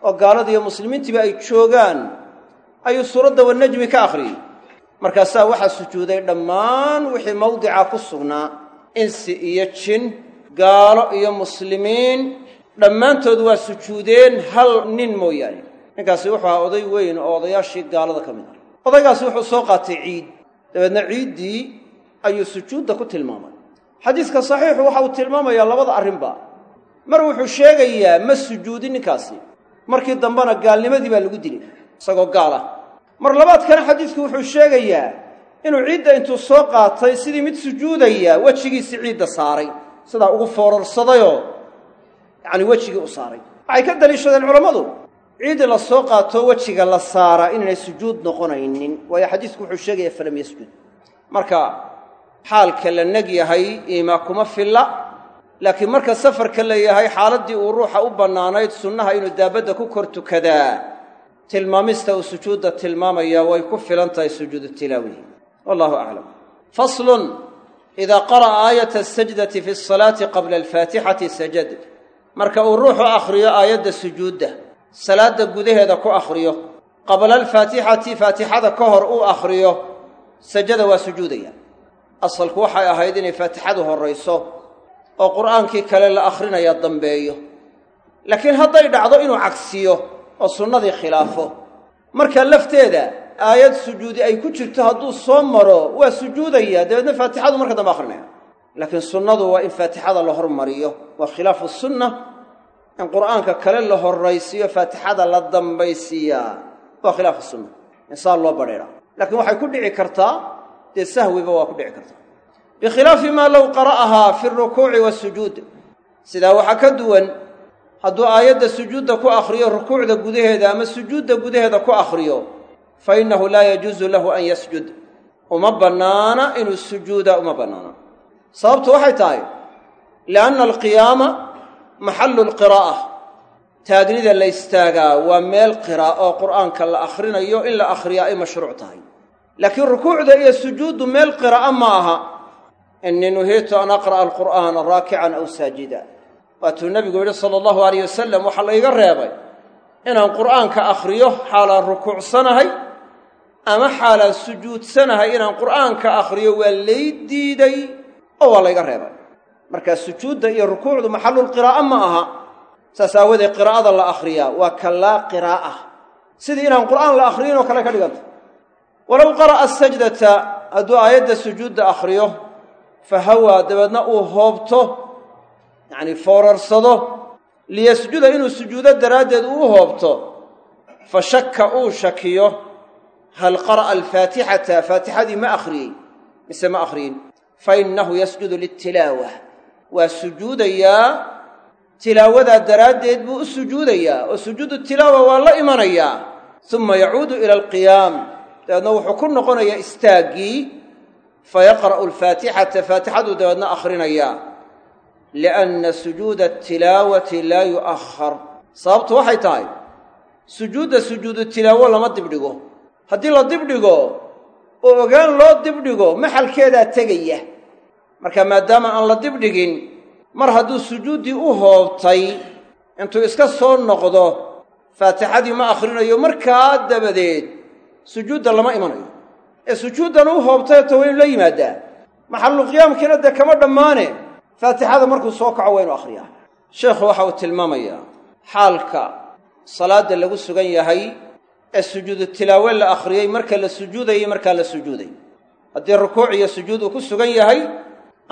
[SPEAKER 1] oo gaaladiiyo muslimiintiiba ay joogaan ayuu suuradda wannajmi ka akhriyey. Markaasaa waxaa sujuuday dhammaan wixii mawdica ku sugnaa insi iyo jin gaalo iyo muslimiin dhammaantood waa sujuudeen hal nin mooyaane ninkaasi wuxuu ahaa oday weyn oo odayaashii gaalada ka mid ah. Odaygaasi wuxuu soo qaatay ciid. Dabeedna ciiddii ayuu sujuudda ku tilmaamay. Xadiiska saxiixu waxa uu tilmaamayaa labada arrinba. Mar wuxuu sheegayaa ma sujuudin ninkaasi. Markii dambena gaalnimadii baa lagu dilay isagoo gaal ah mar labaadkana xadiisku wuxuu sheegayaa inuu ciidda intuu soo qaatay sidii mid sujuudaya wejigiisii ciidda saaray. Sidaa ugu foorarsadayoo yacni wejigii u saaray. Waxay ka daliishadeen culammadu ciiddii la soo qaato wejiga la saaraa inaynay sujuud noqonaynin. Waayo xadiisku wuxuu sheegayaa falam yasjud. Marka xaalka la neg yahay iimaa kuma filla. Laakiin marka safarka la yahay xaaladdii uu ruuxa u bannaanayd sunnaha inuu daabadda ku kor tukadaa. Tilmaamista uu sujuudda tilmaamaya way ku filan tahay tilaawihi wallahu aclam faslun idaa qara'a aayata asajdati fi asalaati qabla alfaatixati sajad. Marka uu ruuxu akhriyo aayadda sujuudda salaadda gudaheeda ku akhriyo qabla alfaatixati faatixada ka hor uu akhriyo sajada waa sujuudaya. Asalku waxay ahayd inay faatixadu horrayso oo qur'aankii kale la akhrinaya dambeeyo. Laakiin hadday dhacdo inuu cagsiyo oo sunnadii khilaafo marka lafteeda aayad sujuudi ay ku jirto hadduu soo maro waa sujuudaya. Dabeedna faatixadu marka dambe akhrinaya. Laakiin sunnadu waa in faatixada la hormariyo waa khilaafu sunna in qur'aanka kale la horraysiiyo faatixada la dambaysiiyaa waa khilaafu sunna. Insaan loo badheedha laakiin waxay ku dhici kartaa dee sahwiba waa ku dhici kartaa. Bikhilaafi maa low qara'ahaa fi rukuuci wasujuud sidaa waxaa ka duwan hadduu aayadda sujuudda ku akhriyo rukuucda gudaheeda ama sujuudda gudaheeda ku akhriyo fa innahu laa yajuusu lahu an yasjud. Uma bannaana inuu sujuuda uma bannaana sababtu waxay tahay lianna alqiyaama maxallu lqiraa'a taagnida la istaagaa waa meel qira'a oo qur'aanka la akhrinayo in la akhriyaa ay mashruuc tahay. Laakiin rukuucda iyo sujuuddu meel qira'a ma aha. Innii nuhiitu an aqra'a alqur'aana raakican aw saajida waatuu nebigu yidhi sala allahu alayh wasalam waxaa layga reebay inaan qur'aanka akhriyo xaalaan rukuucsanahay ama xaalaan sujuudsanahay inaan qur'aanka akhriyo waa lay diiday oo waa layga reebay markaa sujuudda iyo rukuucdu maxallulqiraa'a ma aha. Saas aawadeed qiraa'ada la akhriyaa waa ka laa qiraa'a. Sidii inaan qur'aan la akhriyin oo kale ka dhiganta walow qara'a sajdata hadduu aayadda sujuudda akhriyo fa hawaa dabeedna uu hoobto yacni foorarsado liyasjuda inuu sujuudo daraaddeed uu u hoobto fa shakka uu shakiyo hal qara'a alfaatixata faatixadii ma akhriyey mise ma akhriyin? Fa innahu yasjudu litilaawa waa sujuudayaa tilaawadaa daraaddeed buu u sujuudayaa oo sujuudu tilaawa waa la imanayaa suma yacuudu ila alqiyaam. Dabeedna wuxuu ku noqonayaa istaaggii fa yaqra'u alfaatixata faatixaduu dabeedna akhrinayaa lianna sujuuda atilaawati laa yu'ahar sababtu waxay tahay sujuudda sujuudu tilaawo lama dibdhigo. Haddii la dibdhigo oo ogaan loo dibdhigo maxalkeedaa tegaya marka maadaama aan la dibdhigin mar hadduu sujuuddii u hoobtay intuu iska soo noqdo faatixadii ma akhrinayo markaa dabadeed sujuudda lama imanayo. Ee sujuuddan u hoobtay ta waynu la yimaaddaa maxallu qiyaamkiina dee kama dhammaane faatixada markuu soo kaco waynu akhriyaa. Sheekhu waxa uu tilmaamayaa xaalka salaadda lagu sugan yahay ee sujuudu tilaawe la akhriyey marka la sujuudayay markaa la sujuuday. Haddii rukuuc iyo sujuud uu ku sugan yahay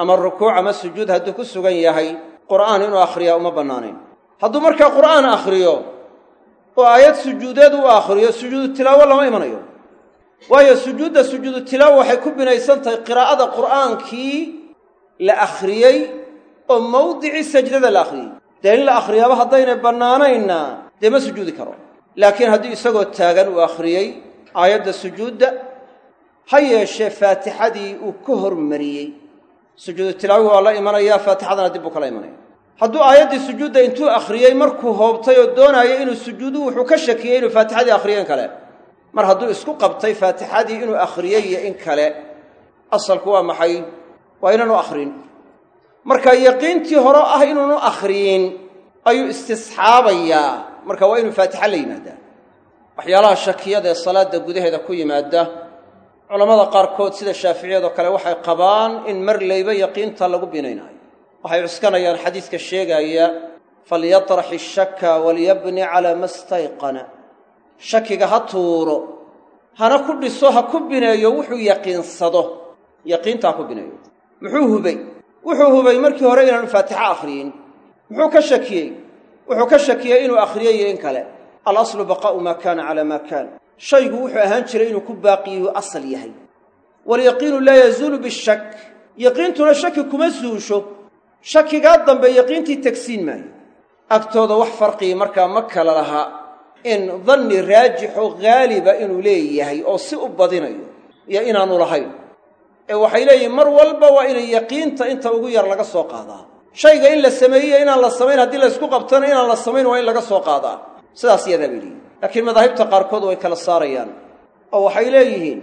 [SPEAKER 1] ama rukuuc ama sujuud hadduu ku sugan yahay qur'aan inuu akhriyaa uma bannaanayn hadduu markaa qur'aan akhriyo oo aayad sujuudeed u akhriyo sujuudu tilaawo lama imanayo. Waayo sujuudda sujuudu tilaawo waxay ku binaysan tahay qiraa'ada qur'aankii la akhriyey oo mawdicii sajdada la akhriyey. Dee in la akhriyaaba haddaynay bannaanaynna dee ma sujuudi karo. Laakiin haddii isagoo taagan uu akhriyey aayadda sujuudda ha yeeshee faatixadii uu ka hormariyey sujuudu tilaawi waa la imanayaa faatixadana dib buu kala imanaya. Hadduu aayaddii sujuudda intuu akhriyey markuu hoobtay oo doonaayo inuu sujuudu wuxuu ka shakiyey inuu faatixadii akhriyeen kale. Mar hadduu isku qabtay faatixadii inuu akhriyey iyo in kale asalku waa maxay? Waa inaanu akhrin marka yaqiintii hore ah inuunu akhriyin ayuu istisxaabayaa. Marka waa inuu faatixa la yimaadaa. Waxyaalaha shakiyada ee salaadda gudaheeda ku yimaada culammada qaarkood sida shaaficiyadoo kale waxay qabaan in mar layba yaqiinta lagu binaynaayo waxay cuskanayaan xadiiska sheegaaya falyatrax ishaka walyabni calaa ma stayqana shakiga ha tuuro hana ku dhiso ha ku bineeyo wuxuu yaqiinsado. Yaqiinta ha ku bineeyo. Muxuu hubay? Wuxuu hubay markii hore inaanu faatixa akhriyin. Muxuu ka shakiyey? Wuxuu ka shakiyey inuu akhriyey in kale alaslu baqaa'u maa kaana calaa maa kaana shaygu wuxuu ahaan jiray inuu ku baaqiyuu asal yahay. Waalyaqiinu laa yazuulu bishak. Yaqiintuna shaki kuma suusho shakigaa dambe yaqiintii tegsiin maayo. Agtooda wax farqii markaa ma kala laha in danni raajixo haaliba inuu leeyahay oo si u badinayo iyo inaanu lahayn. Ee waxay leeyihiin mar walba waa inay yaqiinta inta ugu yar laga soo qaadaa. Shayga in la sameeyey inaan la samayn haddii laysku qabtona inaan la samayn waa in laga soo qaadaa sidaas yadaa bay leeyihiin laakiin madaahibta qaarkood way kala saarayaan oo waxay leeyihiin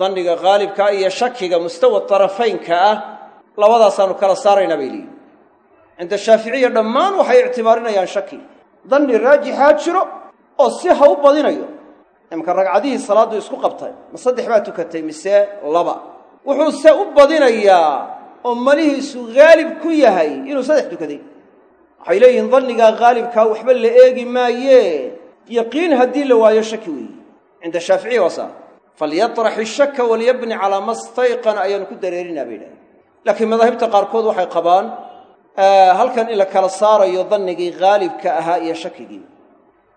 [SPEAKER 1] danniga haalibkaa iyo shakiga mustawa tarafaynka ah labadaasaannu kala saaraynaa bay leeyihiin cinda shaaficiya dhammaan waxay ictibaarinayaan shaki. Danni raajixaa jiro oo si ha u badinayo. Imka ragcadihii salaaddu isku qabtay ma saddex baa tukatay mise laba. Wuxuuse u badinayaa oo malihiisu haalib ku yahay inuu saddex tukaday waxay leeyihiin dannigaa haalibkaa waxba la eegi maayee yaqiin haddii la waayo shaki weeye cinda shaaficiya waa saa. Falyatrax ishaka walyabni calaa ma stayqana ayaanu ku dareerinaa bay idhahdeen laakiin madaahibta qaarkood waxay qabaan halkan in la kala saarayo dannigii haalibka ahaa iyo shakigii.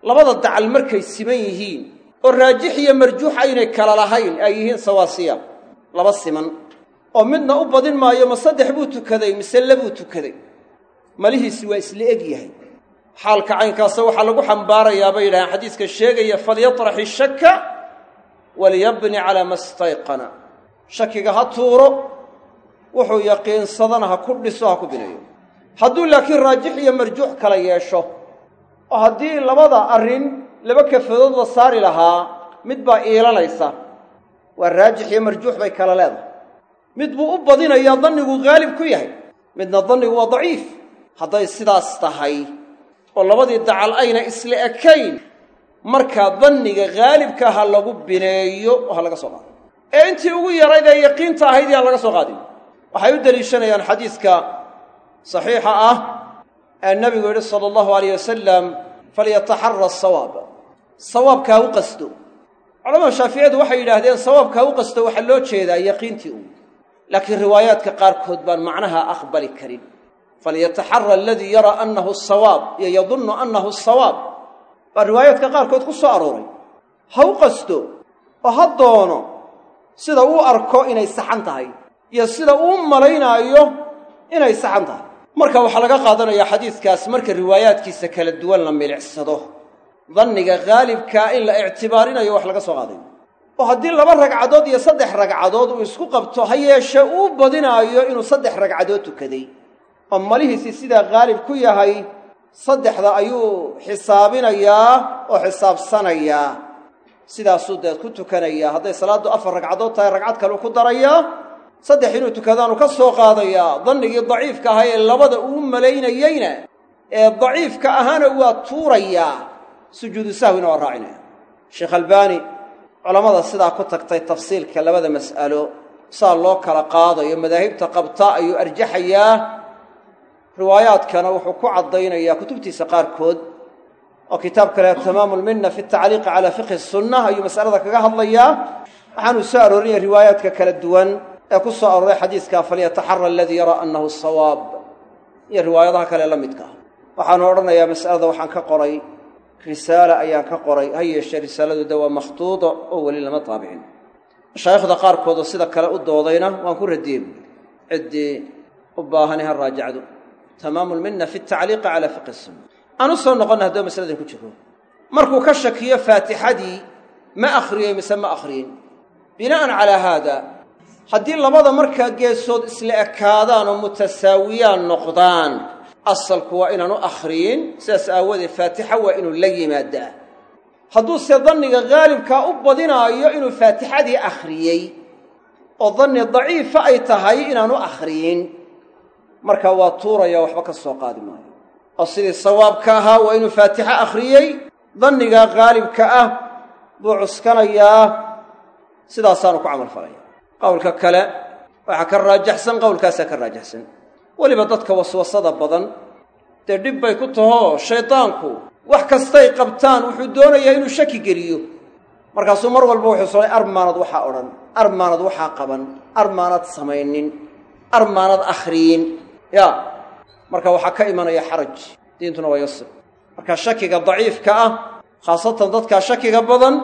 [SPEAKER 1] Labada dacal markay siman yihiin oo raajix iyo marjuux aynay kala lahayn ay yihiin sawaasiya laba siman oo midna u badin maayo ma saddex buu tukaday mise labuu tukaday malihiisi waa isla eg yahay. Xaalka caynkaasa waxaa lagu xambaarayaa bay yidhahaan xadiiska sheegaya falyatrax ishaka walyabni calaa ma stayqana shakiga ha tuuro wuxuu yaqiinsadana ha ku dhiso ha ku binayo. Hadduu laakiin raajix iyo marjuux kala yeesho oo haddii labada arrin laba kafadood la saari lahaa mid baa iilanaysa waa raajix iyo marjuux bay kala leedahay. Mid buu u badinayaa dannigu haalib ku yahay midna dannigu waa daciif hadday sidaas tahay oo labadii dacal ayna isla ekayn markaa danniga haalibka ha lagu bineeyo oo ha laga soo qaado ee intii ugu yarayd ee yaqiinta ahayd yaan laga soo qaadin waxay u deliishanayaan xadiiska saxiixa ah ee nabigu yidhi sala allahu alayh wasalam falyataxara asawaab sawaabka ha u qasto. Culamada shaaficiyadu waxay yidhaahdeen sawaabka ha u qasto waxaa loo jeedaa yaqiintii un laakiin riwaayaadka qaarkood baan macnaha aqbali karin falyataxara aladii yara annahu sawaab iyo yadunnu annahu sawaab baa riwaayaadka qaarkood ku soo arooray ha u qasto oo ha doono sida uu arko inay saxan tahay iyo sida uu malaynaayo inay saxan tahay marka waxaa laga qaadanayaa xadiidkaas marka riwaayaadkiisa kala duwan la milicsado danniga haalibkaa in la ictibaarinayo wax laga soo qaadayo oo haddii laba ragcadood iyo saddex ragcadood uu isku qabto ha yeeshee uu badinaayo inuu saddex ragcadood tukaday oo malihiisi sidaa haalib ku yahay saddexda ayuu xisaabinayaa oo xisaabsanayaa sidaasuu deed ku tukanayaa hadday salaaddu afar ragcadood tahay ragcad kaleu ku darayaa saddex inuu tukadaanu ka soo qaadayaa dannigii daciifka ahaa ee labada uu malaynayeyna ee daciifka ahaana waa tuurayaa sujuudu sahwina waa raacinaya sheekh albaani culammada sidaa ku tagtay tafsiilka labada mas'alo saa loo kala qaadayo madaahibta qabta ayuu arjaxayaa riwaayaadkana wuxuu ku caddaynayaa kutubtiisa qaarkood oo kitaab kale tamaamu lminna fi tacliiqi calaa fiqhi sunna ayuu mas'alada kaga hadlayaa. Waxaanuu soo aroorinaya riwaayaadka kala duwan ee ku soo arooray xadiiska falyataxara aladii yaraa annahu sawaab iyo riwaayadaha kale la midka. Waxaanu odhanayaa mas'alada waxaan ka qoray risaala ayaan ka qoray ha yeeshee risaaladu de waa makhtuuda oo weli lama taabicin. Mashaayikhda qaarkoodoo sida kale u doodayna waan ku radiyey ciddii u baahani ha raajacdo tamaamu lminna fi tacliiqi calaa fiqhi sunna. Aan u soo noqonna haddaba masaladan ku jiro. Markuu ka shakiyo faatixadii ma akhriyey mise ma akhriyin? Bina'an calaa haada haddii labada markaa geesood isla ekaadaan oo mutasaawiyaan noqdaan asalku waa inaanu akhriyin sidaas aawadeed faatixa waa inuu la yimaadaa. Hadduuse danniga haalibkaa u badinaayo inuu faatixadii akhriyey oo danni daciifa ay tahay inaanu akhriyin markaa waa tuuraya waxba ka soo qaadi maayo. oo sidii sawaabka ahaa waa inuu faatixo akhriyey dannigaa haalibka ah buu cuskanayaa sidaasaanu ku camal falaya qowlka kale waxaa ka raajaxsan qowlkaasaa ka raajaxsan weliba dadka waswasada badan dee dhib bay ku tahoo shaydaanku wax kastay qabtaan wuxuu doonayaa inuu shaki geliyo. Markaasuu mar walba wuxuu solay armaanad waxaa odhan armaanad waxaa qaban armaanad samaynin armaanad akhriyin ya. Marka waxaa ka imanaya xaraj diintuna waa yasir. Marka shakiga daciifka ah khaasatan dadkaa shakiga badan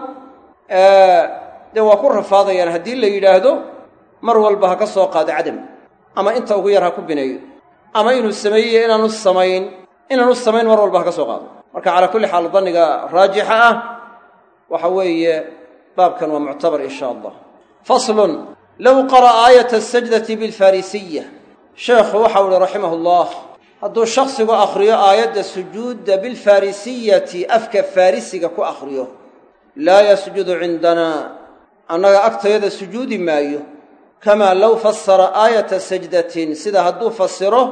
[SPEAKER 1] dee waa ku rafaadayaan haddii la yidhaahdo mar walba ha ka soo qaado cadam ama inta ugu yar ha ku bineeyo ama inuu sameeyey inaanu samayn inaanu samayn mar walba ha ka soo qaado. Marka calaa kulli xaal danniga raajixa ah waxa weeye baabkan waa muctabar in sha allah. Faslun low qara'a aayata asajdati bilfarisiya sheekhu waxau uhi raximah ullah hadduu shaksigu akhriyo aayadda sujuudda bilfarisiyati afka farisiga ku akhriyo laa yasjudu cindanaa annaga agtayada sujuudi maayo. Kamaa low fasara aayata sajdatin sida hadduu fasiro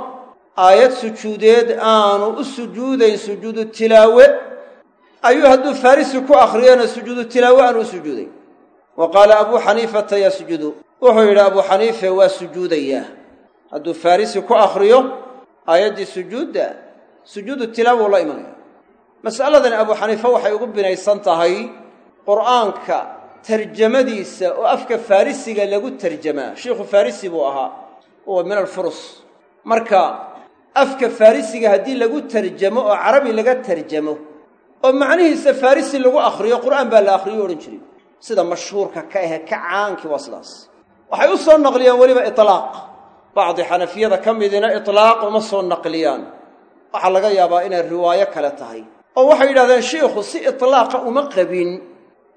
[SPEAKER 1] aayad sujuudeed aanu u sujuudayn sujuudu tilaawe ayuu hadduu farisi ku akhriyona sujuudu tilaawe aanu u sujuudayn. Wa qaala abuu xaniifata yasjudu. Wuxuu yidhi abuu xaniife waa sujuudayaa hadduu farisi ku akhriyo aayaddii sujuudda sujuudu tilaawa la imanaya. Mas'aladani abuu xaniife waxay ugu binaysan tahay qur'aanka tarjamadiisa oo afka farisiga lagu tarjamaa. Shiikhu farisi buu ahaa huwa min alfurus marka afka farisiga haddii lagu tarjamo oo carabi laga tarjamo oo macnihiisa farisi lagu akhriyo qur'aan baa la akhriyo odhan jiray. Sida mashhuurka ka ahe ka caankii waa sidaas. Waxay u soo naqliyaan weliba itlaaq bacdi xanafiyada ka midina itlaaq uma soo naqliyaan. Waxaa laga yaabaa inay riwaayo kale tahay. Oo waxay yidhahdeen shiikhu si itlaaqa uma qabin.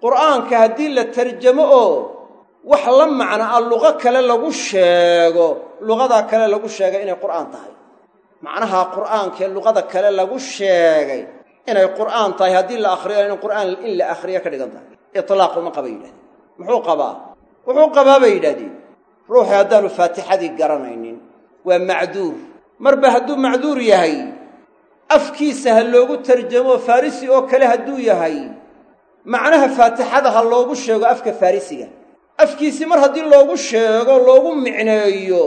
[SPEAKER 1] Qur'aanka haddii la tarjamo oo wax la macno a luqo kale lagu sheego luqadaa kale lagu sheegay inay qur'aan tahay. Macnaha qur'aankee luqada kale lagu sheegay inay qur'aan tahay haddii la akhriyo in qur'aan in la akhriyo ka dhigan tahay. Itlaaq uma qaba yidhahdeen muxuu qabaa? Wuxuu qabaa bay yidhahdeen ruuxii haddaanu faatixadii garanaynin. Waa macduur. Marba hadduu macduur yahay afkiisa ha loogu tarjamo farisi oo kale hadduu yahay. Macnaha faatixada ha loogu sheego afka farisiga. Afkiisii mar haddii loogu sheego loogu micneeyo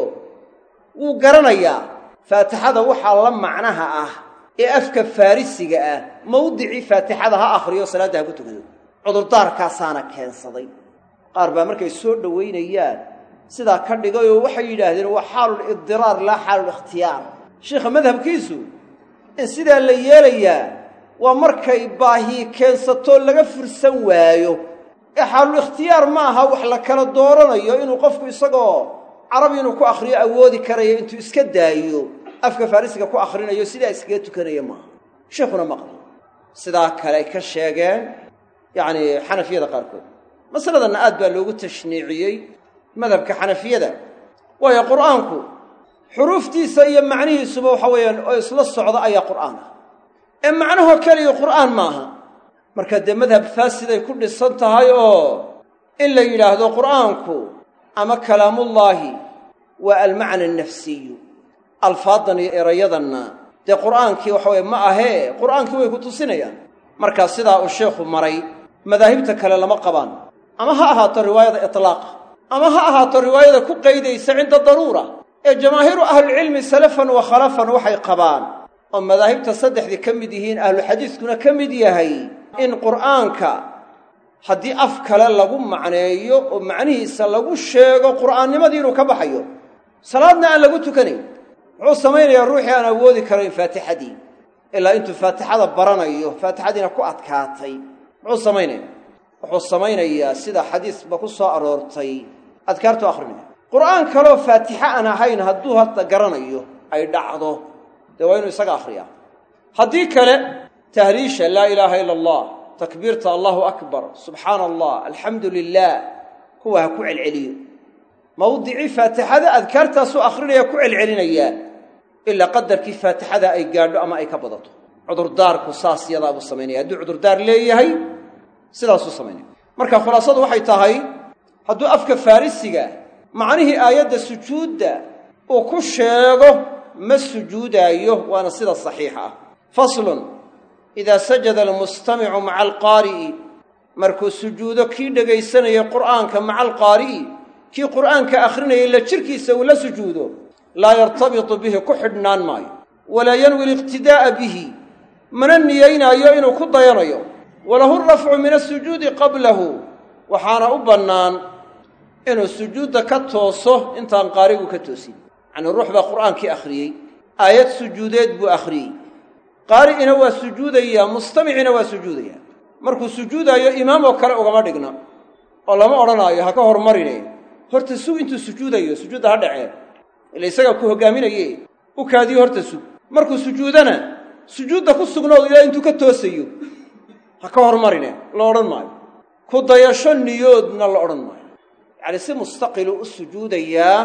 [SPEAKER 1] wuu garanayaa. Faatixada waxaa la macnaha ah ee afka farisiga ah. Mawdicii faatixada ha akhriyo salaadda ha ku tukado. Cudurdaarkaasaana keensaday. Qaar baa markay soo dhowaynayaan sidaa ka dhigay oo waxay yidhaahdeen waa xaalul idiraar laa xaalul ikhtiyaar. Sheikha madhabkiisu in sidaa la yeelayaa waa markay baahi keensatoo laga fursan waayo. Ee xaalul ikhtiyaar ma aha wax la kala dooranayo inuu qofku isagoo carabi inuu ku akhriyo awoodi karayo intuu iska daayo afka farisiga ku akhrinayo sidaa iskaga tukanaya maaha. Sheikhuna maqli sidaa kale ay ka sheegeen yacni xanafiyada qaarkood masaladanna aad baa loogu tashniiciyey madhabka xanafiyada. Waayo qur'aanku xuruuftiisa iyo macnihiisuba waxa weeyaan oo isla socda ayaa qur'aan ah. Ee macnahoo keliya qur'aan maaha. Marka dee madhab faasiday ku dhisan tahay oo in la yidhaahdo qur'aanku ama kalaamullaahi waa almacna annafsiyu alfaadan iyo erayadanna dee qur'aankii waxa weye ma ahee qur'aankii way ku tusinayaan. Markaa sidaa uu sheekhu maray madaahibta kale lama qabaan. Ama ha ahaato riwaayada itlaaqa ama ha ahaato riwaayada ku qaydaysa cinda daruura. Ee jamaahiiru ahlulcilmi salafan wa khalafan waxay qabaan. Oo madaahibta saddexdii ka mid yihiin ahluxadiiskuna ka mid yahay in qur'aanka haddii af kale lagu macneeyo oo macnihiisa lagu sheego qur'aannimadii inuu ka baxayo. Salaadna aan lagu tukanayn. Muxuu samaynayaa ruuxii aan awoodi karayn faatixadii. Ilaa intuu faatixada baranayo faatixadiina ku adkaatay. Muxuu samaynaya wuxuu samaynayaa sida xadiisba ku soo aroortay adkaartu akhrinaya qur'aan kaloo faatixe aan ahayn hadduu hadda garanayo ay dhacdo dee waa inuu isaga akhriyaa. Haddii kale tahliisha laa ilaaha ila allah takbiirta allahu akbar subxaana allah alxamdu lilah kuwa ha ku celceliyo. Mawdicii faatixada adkaartaasuu akhrinaya ku celcelinayaa ilaa qadarkii faatixada ay gaadho ama ay ka badato. Cudurdaarku saas yadaa buu samaynaya hadduu cudurdaar leeyahay sidaasuu samaynaya marka khulaasadu waxay tahay hadduu afka farisiga macnihii aayadda sujuudda uu ku sheego ma sujuudaayo waana sida saxiixa ah. Faslun idaa sajada almustamicu maca alqaari'i markuu sujuudo kii dhegaysanayay qur'aanka maca alqaari'i kii qur'aanka akhrinayay la jirkiisa uu la sujuudo laa yartabitu bihi ku xidhnaan maayo. Walaa yanwi liqtidaa'a bihi mana niyaynaayo inuu ku dayanayo. Walahu rafcu min asujuudi qablahu waxaana u bannaan inuu sujuudda ka tooso intaan qaarigu ka toosin. Yacnii ruux baa qur'aankii akhriyey aayad sujuudeed buu akhriyey. Qaari'ina waa sujuudayaa mustamicina waa sujuudayaa. Markuu sujuudaayo imaam oo kale ugama dhigna oo lama odhanaayo ha ka hormarine. Horta sug intuu sujuudayo sujuudda ha dhacee. Ila isagaa ku hoggaaminaye u kaadiyo horta sug. Markuu sujuudana sujuudda ku sugnood ilaa intuu ka toosayo ha ka hormarine la odhan maayo. Ku dayasho niyoodna la odhan maayo yacni si mustaqilu u sujuudayaa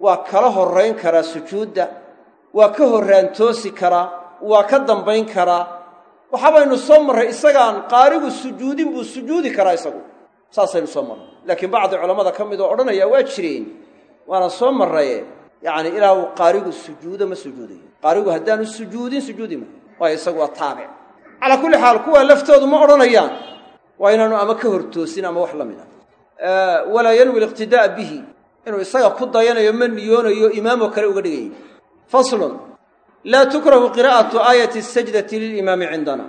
[SPEAKER 1] waa kala horrayn karaa sujuudda waa ka horraan toosi karaa waa ka dambayn karaa waxaabaynu soo marray isagaan qaarigu sujuudin buu sujuudi karaa isagu. Saasaynu soo marray. Laakiin bacdi culammada ka mid oo odhanaya waa jireen. Waana soo marraye yacni ilaa uu qaarigu sujuudo ma sujuudayo. Qaarigu haddaanu sujuudin sujuudi ma. Waayo isagu waa taabic. Calaa kulli xaal kuwaa laftoodu ma odhanayaan. Waa inaanu ama ka hor toosin ama wax la mid ah walaa yanwi liqtidaa'a bihi. Inuu isaga ku dayanayo ma niyoonayo imaamoo kale uga dhigayay faslun laa tukrahu qiraa'atu aayati sajdati lilimaami cindana.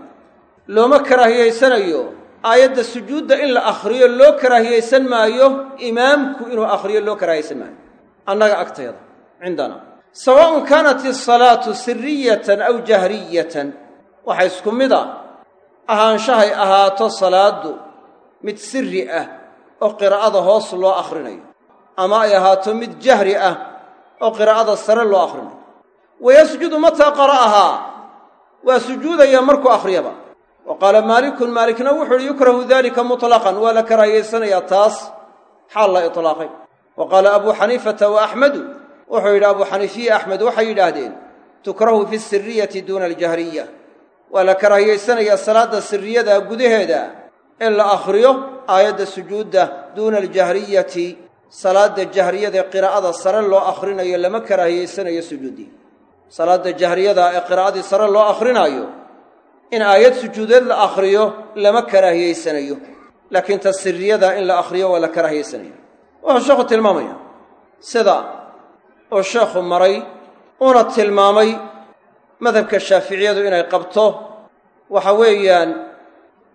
[SPEAKER 1] Looma karaahiyaysanayo aayadda sujuudda in la akhriyo loo karaahiyaysan maayo imaamku inuu akhriyo loo karaahiyaysan maayo. Annaga agtayada cindana. Sawaa'un kaanat isalaatu siriyatan aw jahriyatan. Waxa isku mid a ahaanshahay ahaato salaaddu mid sirri ah oo qiraa'ada hoos loo akhrinayo. Ama ay ahaato mid jahri ah oo qiraa'ada sare loo akhrinayo. Wayasjudu mataa qara'ahaa waa sujuudaya markuu akhriyaba. Wa qaala maalikun maalikna wuxu uhi yukrahu dalika mutlaqan. Waa la karaahiyaysanayaa taas xaal la itlaaqay. Wa qaala abuu xaniifata wa axmedu wuxuu yidhi abuu xaniifiya axmed waxay yidhaahdeen tukrahu fi siriyati duuna aljahriya waa la karaahiyaysanayaa salaadda siriyada gudaheeda in la akhriyo aayadda sujuudda duuna aljahriyati salaadda jahriyada ee qiraa'ada sare loo akhrinayo lama karaahiyaysanayo sujuuddii salaadda jahriyada ee qiraa'adii sare loo akhrinaayo in aayad sujuudeed la akhriyo lama karaahiyaysanayo laakiin ta siriyada in la akhriyo waa la karaahiyaysanayo wuxuu sheekhu tilmaamaya sida uu sheekhu maray uuna tilmaamay madhabka shaaficiyadu inay qabto. Waxa weeyaan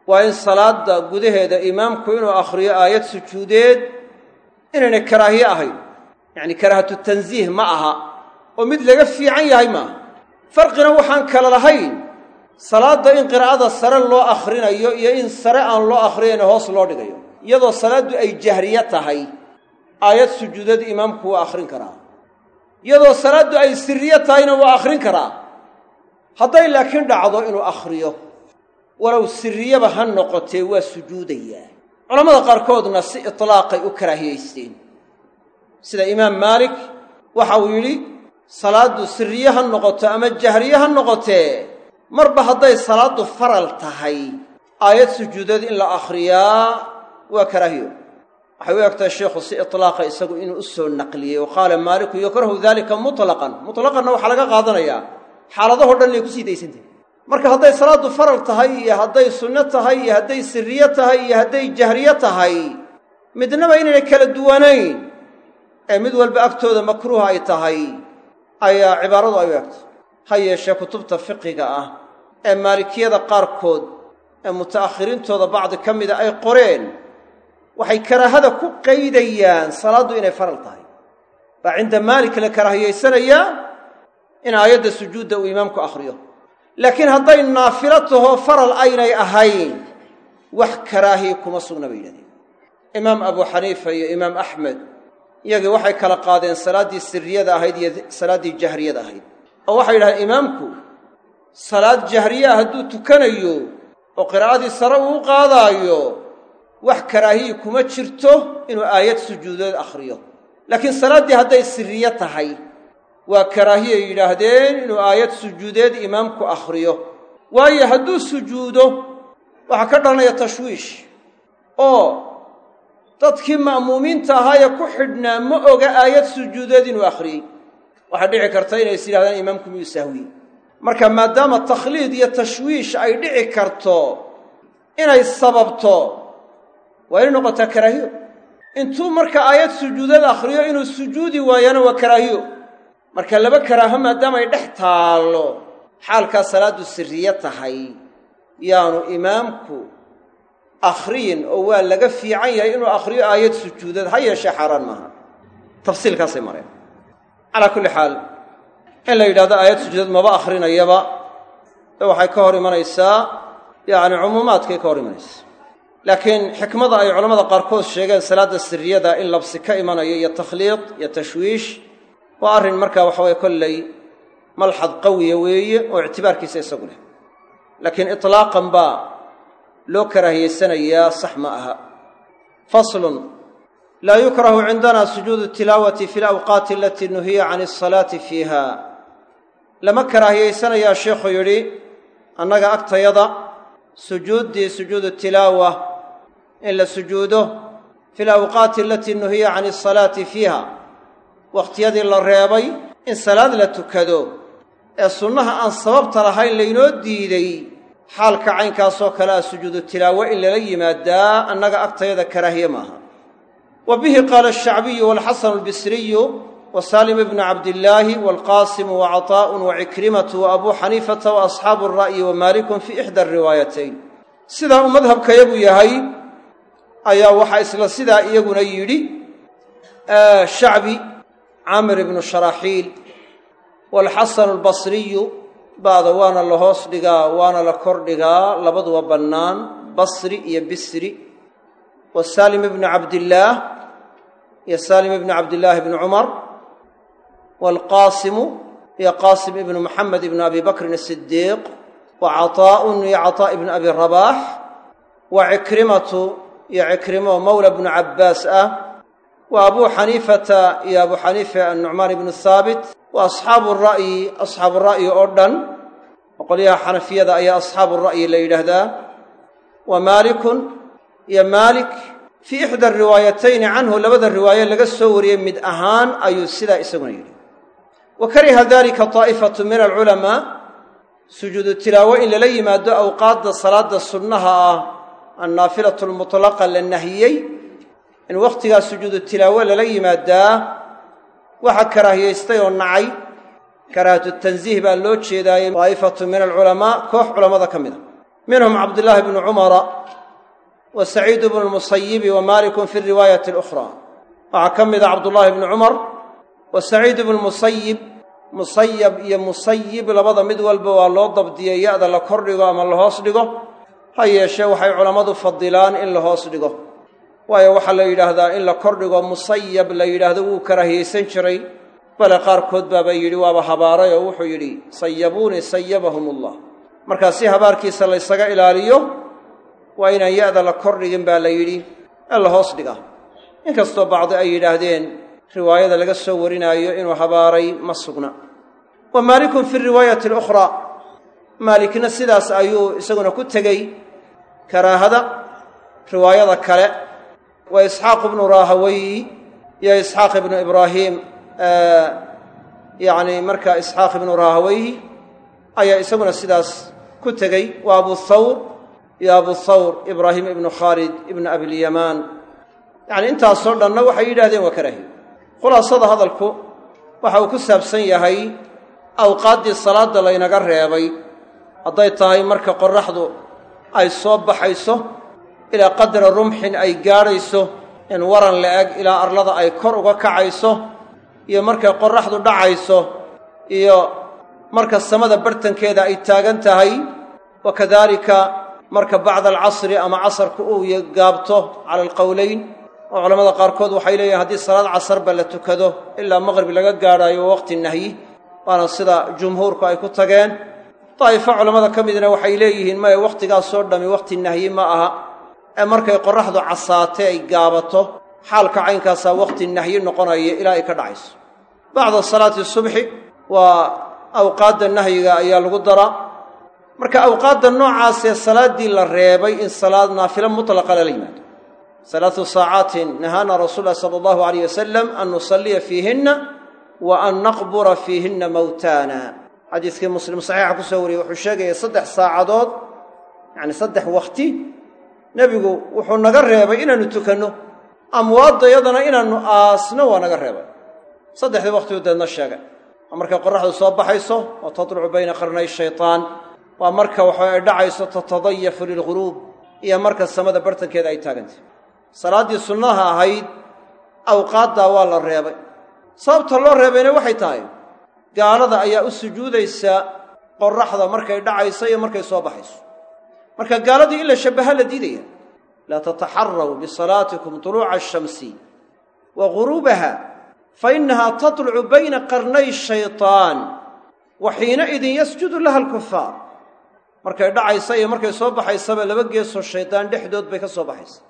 [SPEAKER 1] waa in salaadda gudaheeda imaamku inuu akhriyo aayad sujuudeed inaynay karaahiye ahayn. Yacni karaahatu tansiih ma aha oo mid laga fiican yahay maaha farqina waxaan kala lahayn salaadda in qiraa'ada sare loo akhrinayo iyo in sare aan loo akhriyayn hoos loo dhigayo iyadoo salaaddu ay jahriye tahay aayad sujuudeed imaamku waa akhrin karaa. Iyadoo salaaddu ay siriye tahayna waa akhrin karaa. Hadday laakiin dhacdo inuu akhriyo walow siriyaba ha noqotee waa sujuudayaa culammada qaarkoodna si itlaaqay u karaahiyaysteen sida imaam maalik waxa uu yidhi salaaddu siriye ha noqoto ama jahriye ha noqotee marba hadday salaaddu faral tahay aayad sujuudeed in la akhriyaa waa karaahiyo. Waxay u egtahay sheikhu si itlaaqa isagu inuu u soo naqliyey wa qaala maaliku yukrahu dalika mutlaqan. Mutlaqanna waxaa laga qaadanayaa xaaladahoo dhan inay ku sii daysantahay marka hadday salaaddu faral tahay iyo hadday sunno tahay iyo hadday siriye tahay iyo hadday jahriye tahay midnaba inaynay kala duwanayn. Ee mid walba agtooda makruuha ay tahay ayaa cibaaradu ay u egtay ha yeeshee kutubta fiqiga ah ee maalikiyada qaarkood ee muta'akhiriintooda bacdi ka mida ay qoreen waxay karaahada ku qaydayaan salaaddu inay faral tahay. Baa cinda maalik la karaahiyaysanayaa in aayadda sujuudda uu imaamku akhriyo laakiin hadday naafilo tahoo faral aynay ahayn wax karaahiya kuma sugna bay yidhahdeen. Imaam abuu xaniifa iyo imaam axmed iyagii waxay kala qaadeen salaaddii sirriyada ahayd iyo salaaddii jahriyada ahayd. Oo waxay yidhahdeen imaamku salaad jahriyaa hadduu tukanayo oo qiraa'adii sare uu qaadaayo wax karaahiyi kuma jirto inuu aayad sujuudeed akhriyo. Laakiin salaaddii hadday sirriye tahay waa karaahiyay yidhaahdeen inuu aayad sujuudeed imaamku akhriyo. Waayo hadduu sujuudo waxaa ka dhalanaya tashwiish. Oo dadkii ma'muumiinta ahaayee ku xidhnaa ma oga aayad sujuudeed inuu akhriyey. Waxaa dhici karta inay is yidhahdaan imaamku miyuu sahwiyey marka maadaama takhliid iyo tashwiish ay dhici karto inay sababto waa inay noqotaa karaahiyo. Intuu marka aayad sujuudeed akhriyo inuu sujuudi waayana waa karaahiyo marka laba karaaho maadaama ay dhex taallo xaalkaa salaaddu sirriye tahay. Yaanu imaamku akhriyin oo waa laga fiican yahay inuu akhriyo aayad sujuudeed ha yeeshee xaaraan maaha. Tafsiilkaasay mareen. Calaa kulli xaal in la yidhahdo aayad sujuudeed maba akhrinayaba ee waxay ka hor imanaysaa yacni cumuumaadkay ka hor imanaysaa laakiin xikmada ay culammada qaarkood sheegeen salaadda siriyada in labsi ka imanayo iyo takhliiq iyo tashwiish waa arrin markaa waxa weye kolley malxad qawiya weeye oo ictibaarkiisa isagu leh. Laakiin itlaaqan baa loo karaahiyeysanayaa sax ma aha. Faslun laa yukrahu cindana sujuudu tilaawati fi alawqaati alatii nuhiya can asalaati fiiha. Lama karaahiyeysanayaa sheikhu yidhi annaga agtayada sujuuddii sujuudu tilaawa in la sujuudo fi alawqaati alatii nuhiya can asalaati fiiha wakhtiyadii la reebay in salaad la tukado ee sunnaha aan sababta lahayn laynoo diiday xaalka caynkaasoo kale ah sujuudu tilaawo in lala yimaadaa annaga agtayada karaahiye maaha. Wa bihi qaala ashacbiyu waalxasanu albisriyu wa saalim ibnu cabdillaahi waalqaasimu wa cataa'un wa cikrimatu wa abuu xaniifata wa asxaabu alra'yi wa maalikun fii ixda alriwaayatayn sidaa uu madhabkayagu yahay ayaa waxaa isla sidaa iyaguna yidhi shacbi camir ibnu sharaaxiil waalxasanu albasriyu ba'da waana la hoos dhigaa waana la kor dhigaa labaduba bannaan basri iyo bisri. Wa saalim ibnu cabdillaah iyo saalim ibnu cabdillaahi ibnu cumar. Waalqaasimu iyo qaasim ibnu maxamed ibnu abi bakrin asidiiq wa cataa'un iyo cataa' ibnu abi rabaax wa cikrimatu iyo cikrimo mawla bnu cabbaas ah wa abuu xaniifata iyo abuu xaniifa annucmaan ibnu haabit wa asxaabu ra'yi asxaabu ra'yi oo dhan. Qolyaha xanafiyada ayaa asxaabu ra'yi la yidhaahdaa. Wa maalikun iyo maalik fii ixda riwaayatayni canhu labada riwaaye laga soo wariyey mid ahaan ayuu sidaa isaguna yidhi. Wa kariha dalika taa'ifatu min alculamaa sujuudu tilaawo in lala yimaado awqaadda salaadda sunnaha ah annaafilatu almutlaqa la nahiyey in wakhtigaa sujuudu tilaawo lala yimaadaa waxaa karaahiyaystay oo nacay. Karaahatu tansiih baa loo jeedaayey daa'ifatu min alculamaa koox culammada ka mid a. Minhum cabdullaahi bnu cumara wa saciidu bnu lmusayibi wa maalikun fi riwaayati alukhraa waxaa ka mid a cabdullaahi bnu cumar wa saciid bnu musayib musayab iyo musayib labada mid walba waa loo dabdiyey ya-da la kor dhigo ama la hoos dhigo. Ha yeeshee waxay culammadu fadilaan in la hoos dhigo waayo waxaa la yidhaahdaa in la kor dhigo musayab la yidhaahdo wuu karaahiyeysan jiray. Bale qaarkood baaba yidhi waaba habaaray oo wuxuu yidhi sayabuunii sayabahum ullah markaa si habaarkiisa laysaga ilaaliyo waa inaan ya-da la kor dhigin baa la yidhi. Ee la hoos dhiga. Inkastoo bacdi ay yidhaahdeen riwaayada laga soo warinaayo inuu habaaray ma sugna. Wa maalikun fi riwaayati alukhraa maalikna sidaas ayuu isaguna ku tegey. Karaahada riwaayada kale wa isxaaq ibnu raahaweyhi iyo isxaaq ibnu ibraahiim yacni markaa isxaaq ibnu raahaweyhi ayaa isaguna sidaas ku tegey waa abu thawr iyo abu thawr ibraahim ibnu khaalid ibnu abilyamaan yacni intaasoo dhanna waxay yidhahdeen waa karaahiyo khulaasada hadalku waxa uu ku saabsan yahay awqaaddii salaadda laynaga reebay. Hadday tahay marka qorraxdu ay soo baxayso ilaa qadra rumxin ay gaadhayso in waran la-eg ilaa arlada ay kor uga kacayso iyo markay qorraxdu dhacayso iyo marka samada bartankeeda ay taagan tahay wa kadaalika marka bacda alcasri ama casarku uu gaabto cala alqowleyn oo culamada qaarkood waxay leeyihiin haddii salaad casarba la tukado ilaa maqrib laga gaadhaayo waqti nahyi waana sida jumhuurku ay ku tageen. Daa'ifo culammada ka midna waxay leeyihiin maya wakhtigaasoo dhammi wakhti nahyi ma aha ee markay qorraxdu casaatee ay gaabato xaalka caynkaasaa wakhti nahyi noqonaya ilaa ay ka dhacayso. Bacda salaati subxi waa awqaadda nahyiga ayaa lagu daraa. Marka awqaadda noocaasee salaaddii la reebay in salaad naafilo mutlaqa lala yimaado. Salaatu saacaatin nahaana rasuul lahi sala allahu alayh wasalam an nusalliya fiihinna wa an naqbura fiihinna mawtaana. Xadiiskii muslim saxiixa ku soo wariyey wuxuu sheegaya saddex saacadood yacni saddex wakhti nebigu wuxuu naga reebay inaannu tukanno. Amwaadda yadana inaannu aasno waa naga reebay. Saddexdii wakhtigu deedna sheegay. Waa markay qorraxdu soo baxayso oo tatlucu bayna qarnay shaytaan. Waa marka waxa ay dhacayso tatadayafu lilghuruub iyo marka samada bartankeeda ay taagantay. Salaaddii sunnaha ahayd awqaaddaa waa la reebay. Sababta loo reebayna waxay tahay gaalada ayaa u sujuudaysa qorraxda markay dhacayso iyo markay soo baxayso marka gaaladii in la shabbaha la diidaya laa tataxaraw bisalaatikum tuluuca ashamsi wa guruubaha fa innahaa tatlucu bayna qarnay shaytaan wa xiinaidin yasjudu laha alkufaar markay dhacaysa iyo markay soo baxaysaba laba geesoo shaydaan dhexdood bay ka soo baxaysa.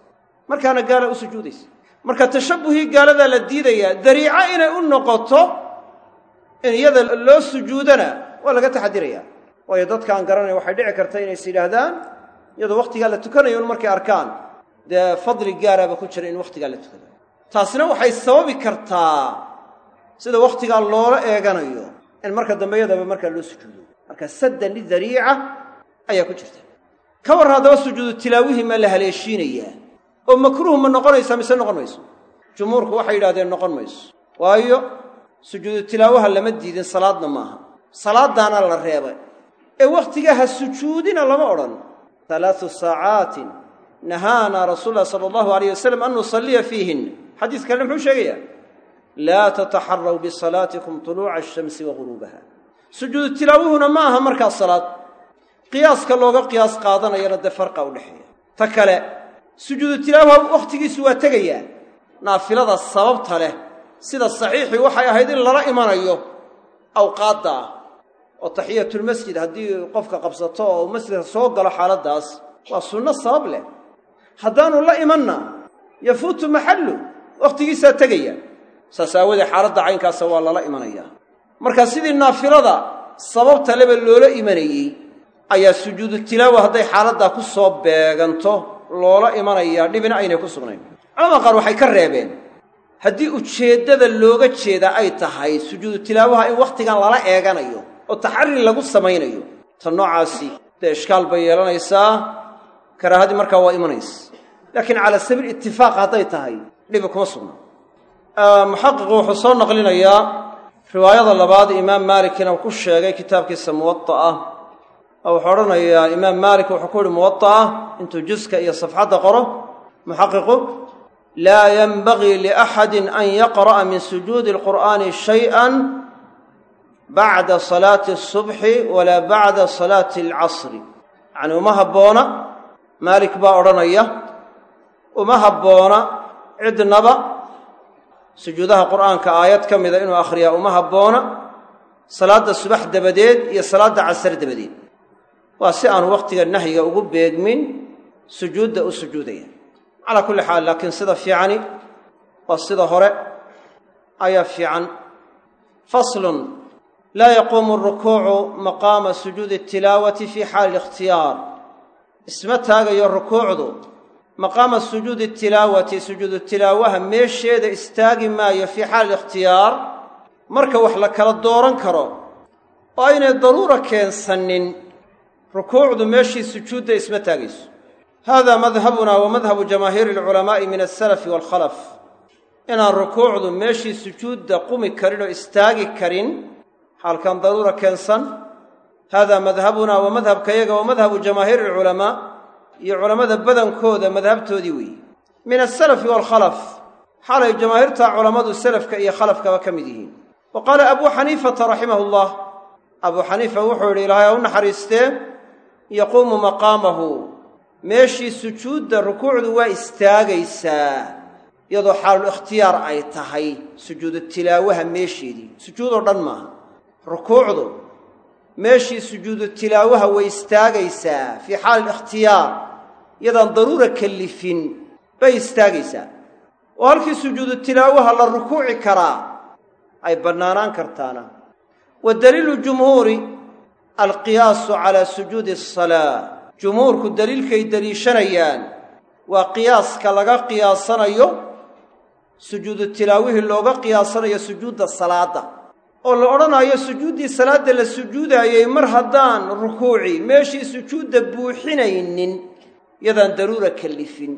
[SPEAKER 1] Markaana gaala u sujuudaysa. Marka tashabbuhii gaaladaa la diidayaa dariico inay u noqoto in iyada loo sujuudana waa laga taxadirayaa waayo dadkaan garanaya waxay dhici karta inays yidhaahdaan iyadoo wakhtigaa la tukanayo un markay arkaan dee fadli gaaraaba ku jira in wakhtigaa la tukado taasina waxay sababi kartaa sida wakhtigaa loola eeganayo in marka dambe yadaba markaa loo sujuudo. Marka saddan lidariica ayaa ku jirta. Ka warran haddaba sujuudu tilaawihii ma la haleeshiinayaa oo makruuh ma noqonaysaa mise noqon mayso? Jumhuurku waxay yidhahdeen noqon mayso. Waayo sujuudu tilaawaha lama diidin salaadna maaha. Salaaddaana la reebay. Ee wakhtigaa ha sujuudina lama odhan halaatu saacaatin nahaanaa rasuulu llahi sala allahu alayh wasalam an nusalliya fiihin. Xadiis kalena muxuu sheegayaa laa tataxaraw bisalaatikum tuluuca ashamsi wa guruubaha sujuudu tilaawuhuna ma aha markaa salaad. Qiyaaska looga qiyaas qaadanayana dee farqa u dhexeeya. Ta kale sujuudu tilaawaha wakhtigiisu waa tegayaa. Naafilada sababta leh sida saxiixii waxay ahayd in lala imanayo awqaadda ah oo taxiyatulmasjid haddii qofka qabsato oo masjidka soo galo xaaladdaas waa sunno sabab leh. Haddaanu la imanna yafuutu maxallu wakhtigiisaa tegaya. Saas aawadee xaaladda caynkaasa waa lala imanayaa marka sidii naafilada sababta leba loola imanayey ayaa sujuudu tilaawa hadday xaaladdaa ku soo beeganto loola imanayaa dhibina aynay ku sugnayn. Culamada qaar waxay ka reebeen haddii ujeeddada looga jeeda ay tahay sujuudu tilaawaha in wakhtigan lala eeganayo oo taxari lagu samaynayo. Ta noocaasi dee ishkaal bay yeelanaysaa karaahadii markaa waa imanaysa. Laakiin calaa sabiil itifaaq hadday tahay dhibi kuma sugna. Muxaqiqu wuxuu soo naqlinayaa riwaayada labaad imaam maalikina ku sheegay kitaabkiisa muwada'a oo wuxuu odhanayaa imaam maalik wuxuu ku yihi muwada'a intuu juska iyo safxadda qoro muxaqiqu laa yenbagii liaxadin an yaqra'a min sujuudi alqur'aani shay'an bacda salaati asubxi walaa bacda salaati alcasri. Yacnii uma habboona maalik baa odhanaya uma habboona cidnaba sujuudaha qur'aanka aayad ka mida inuu akhriyaa uma habboona salaadda subax dabadeed iyo salaadda casar dabadeed. Waa si aanu wakhtiga nahyiga ugu beegmin sujuudda u sujuudaya. Calaa kulli xaal laakiin sida fiicani waa sida hore ayaa fiican. Faslun laa yaquumu arukuucu maqaama sujuudi tilaawati fii xaali likhtiyaar isma taagayo rukuucdu maqaama sujuudi tilaawati sujuudu tilaawaha meesheeda istaagi maayo fii xaali likhtiyaar marka wax la kala dooran karo oo aynay daruura keensanin rukuucdu meeshii sujuudda isma taagayso hada madhabuna wa madhabu jamaahiiri alculamaa'i min alsalafi waalkhalaf inaan rukuucdu meeshii sujuudda qumi karin oo istaagi karin xaalkan daruura keensan. Hada madhabuna wa madhabkayaga wa madhabu jamaahiiri alculamaa iyo culammada badankooda madhabtoodii weeye min alsalafi waalkhalaf xaalay jamaahiirta culammadu salafka iyo khalafkaba ka mid yihiin. Wa qaala abuu xaniifata raximahu llah abuu xaniifa wuxuu yidhi ilaahay ha u naxariistee yaquumu maqaamahu. Meeshii sujuudda rukuucdu waa istaagaysaa iyadoo xaalul ikhtiyaar ay tahay sujuudu tilaawaha meesheedii. Sujuudoo dhan maaha rukuucdu meeshii sujuudu tilaawaha way istaagaysaa fii xaali ikhtiyaar iyadaan daruura kallifin bay istaagaysaa. Oo halkii sujuudu tilaawaha la rukuuci karaa ay bannaanaan kartaana. Wa daliilu jumhuuri alqiyaasu calaa sujuudi asalaa jumhuurku daliilkay deliishanayaan waa qiyaaska laga qiyaasanayo sujuudu tilaawihii looga qiyaasanayo sujuudda salaadda oo la odhanayo sujuuddii salaadda la sujuudaayey mar haddaan rukuuci meeshii sujuudda buuxinaynin yadaan daruura kallifin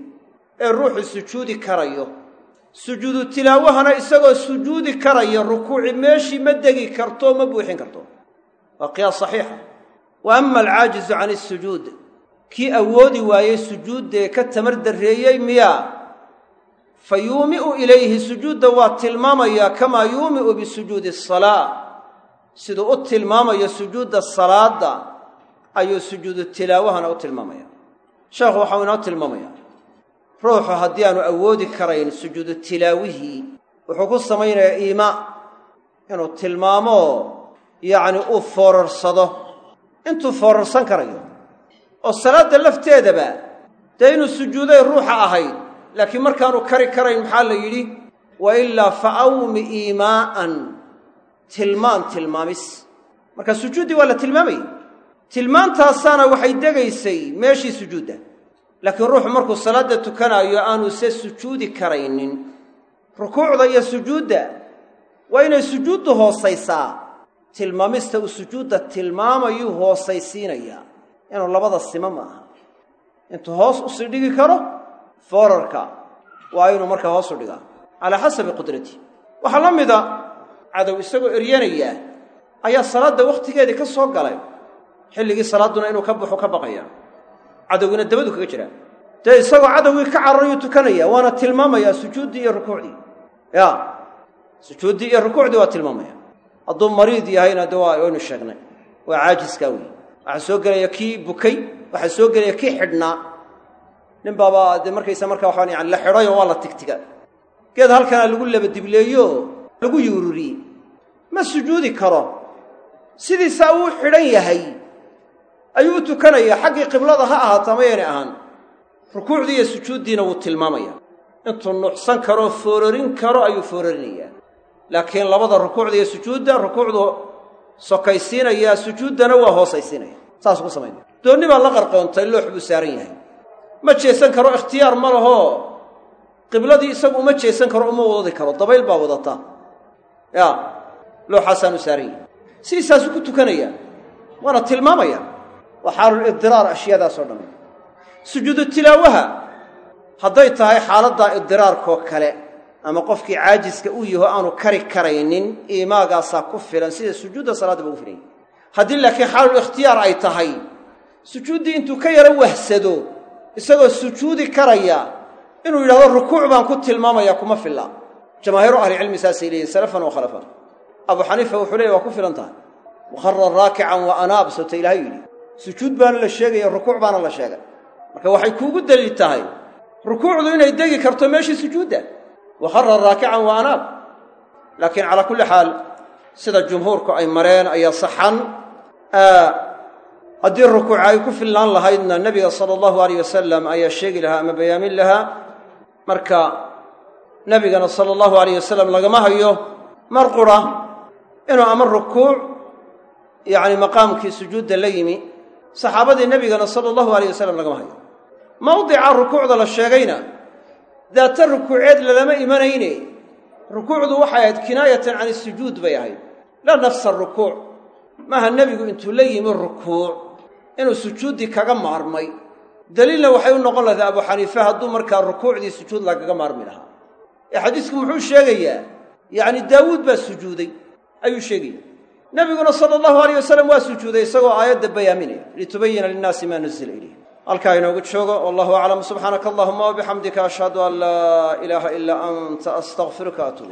[SPEAKER 1] ee ruuxu sujuudi karayo. Sujuudu tilaawahana isagoo sujuudi karaya rukuuci meeshii ma degi karto ma buuxin karto. Waa qiyaas saxiixa. Wa ama alcaajizu can isujuud kii awoodi waayey sujuuddee ka tamar darreeyey miyaa fa yuumi'u ilayhi sujuudda waa tilmaamayaa kamaa yuumi'u bisujuudi asalaa siduu u tilmaamayo sujuudda salaadda ayuu sujuudu tilaawahana u tilmaamaya. Sheekhu waxau inoo tilmaamayaa ruuxu haddii aanu awoodi karayn sujuudu tilaawihii wuxuu ku samaynayaa iimaa inuu tilmaamo yacni uu foorarsado intuu foorarsan karayo oo salaadda lafteedaba dee inuu sujuuday ruuxa ahayd laakiin markaanu kari karayn maxaa la yidhi? Wa ilaa fa awmi iimaa'an tilmaan tilmaamis. Marka sujuuddii waa la tilmaamayay tilmaantaasaana waxay degaysay meeshii sujuudda. Laakiin ruuxu markuu salaadda tukanaayo aanu se sujuudi karaynin. Rukuucda iyo sujuudda waa inay sujuuddu hoosaysaa. Tilmaamista uu sujuudda tilmaamayuu hoosaysiinayaa inuu labada simo ma aha intuu hoos u sii dhigi karo foorarka waa inuu markaa hoos u dhigaa. Calaa xasabi qudrati. Waxaa la mida cadow isagoo eryanayaa ayaa salaadda wakhtigeedii ka soo galay xilligii salaadduna inuu ka baxo ka baqaya. Cadowgiina dabadu kaga jiraa dee isagoo cadowgii ka cararayuu tukanaya waana tilmaamayaa sujuuddii iyo rukuucdii. Ya sujuuddii iyo rukuucdii waa tilmaamaya. Hadduu mariid yahayna de waa waynu sheegnay. Waa caajiskaa weyi waxaa soo gelaya kii bukay waxaa soo gelaya kii xidhnaa nin baaba dee markaysa markaa waxaan yani la xidhayoo waa la tigtiga. Geed halkanaa lagu labadibleeyo lagu yuururiyey ma sujuudi karo. Sidiisaa uu xidhan yahay. Ayuu u tukanayaa xaggii qiblada ha ahaato ama ahaan. Rukuucdii iyo sujuuddiina wuu tilmaamaya. Intuu nuucsan karoo foorarin karo ayuu foorarinayaa. Laakiin labada rukuucda iyo sujuudda rukuucdu sokaysiinayaa sujuuddana waa hoosaysiinaya. Saasuu ku samaynaya doonni baa la qarqoontay loox buu saaran yahay ma jeesan karo ikhtiyaar ma lahoo qibladii isagu uma jeesan karo uma wadi karo. Dabayl baa wadata. Ya looxaasaanu saaran yahay sidiisaasuu ku tukanayaa waana tilmaamaya. Waa xaalulidiraar ashyaadaasoo dhan. Sujuudu tilaawaha hadday tahay xaaladdaa idiraarkoo kale ama qofkii caajiska uu yaho aanu kari karaynin iimaagaasaa ku filan sida sujuudda salaadda ba ugu filan yahy haddii laakiin xaalul ikhtiyaar ay tahay sujuuddii intuu ka yaro wahsado isagoo sujuudi karaya inuu yidhahdo rukuuc baan ku tilmaamaya kuma filla. Jamaahiiru ahlicilmi saasay leeyihiin salafan wa khalafan. Abu xaniifa wuxuu leeyay waa ku filan tahay. Muqarar raakican wa anaab soota ilaahay yidhi. Sujuud baana la sheegaya rukuuc baana la sheegay. Marka waxay kuugu daliil tahay rukuucdu inay degi karto meeshii sujuudda. Wakhara raakican wa anaab. Laakiin calaa kulli xaal sida jumhuurku ay mareen ayaa saxan haddii rukuuca ay ku filnaan lahaydna nebiga sala allahu alayh wasalam ayaa sheegi lahaa ama bayaamin lahaa marka nebigana sala allahu alayh wasalam lagama hayo mar qura inuu ama rukuuc yacni maqaamkii sujuudda la yimi saxaabadii nebigana sala allahu alayh wasalam lagama hayo. Mawdica rukuucda la sheegayna daata rukuuceed lalama imanayne rukuucdu waxay ahayd kinaayatan can isujuud bay ahayd. Laa nafsa rukuuc maaha nebigu intuu la yimi rukuuc inuu sujuuddii kaga maarmay. Daliilna waxay u noqon lahayd abu xaniife hadduu markaa rukuucdii sujuud lagaga maarmi lahaa ee xadiisku muxuu sheegayaa yacni daawuud baa sujuuday ayuu sheegaya nebiguna sala allahu alayh wasalam waa sujuuday isagoo aayadda bayaaminaya. Litubayina linnaasi maa nuzila ilayh halkaa inoogu joogo wallahu aclam subxaanaka allahuma wabixamdika ashhadu an laa ilaaha ilaa anta astaqfiruka atuub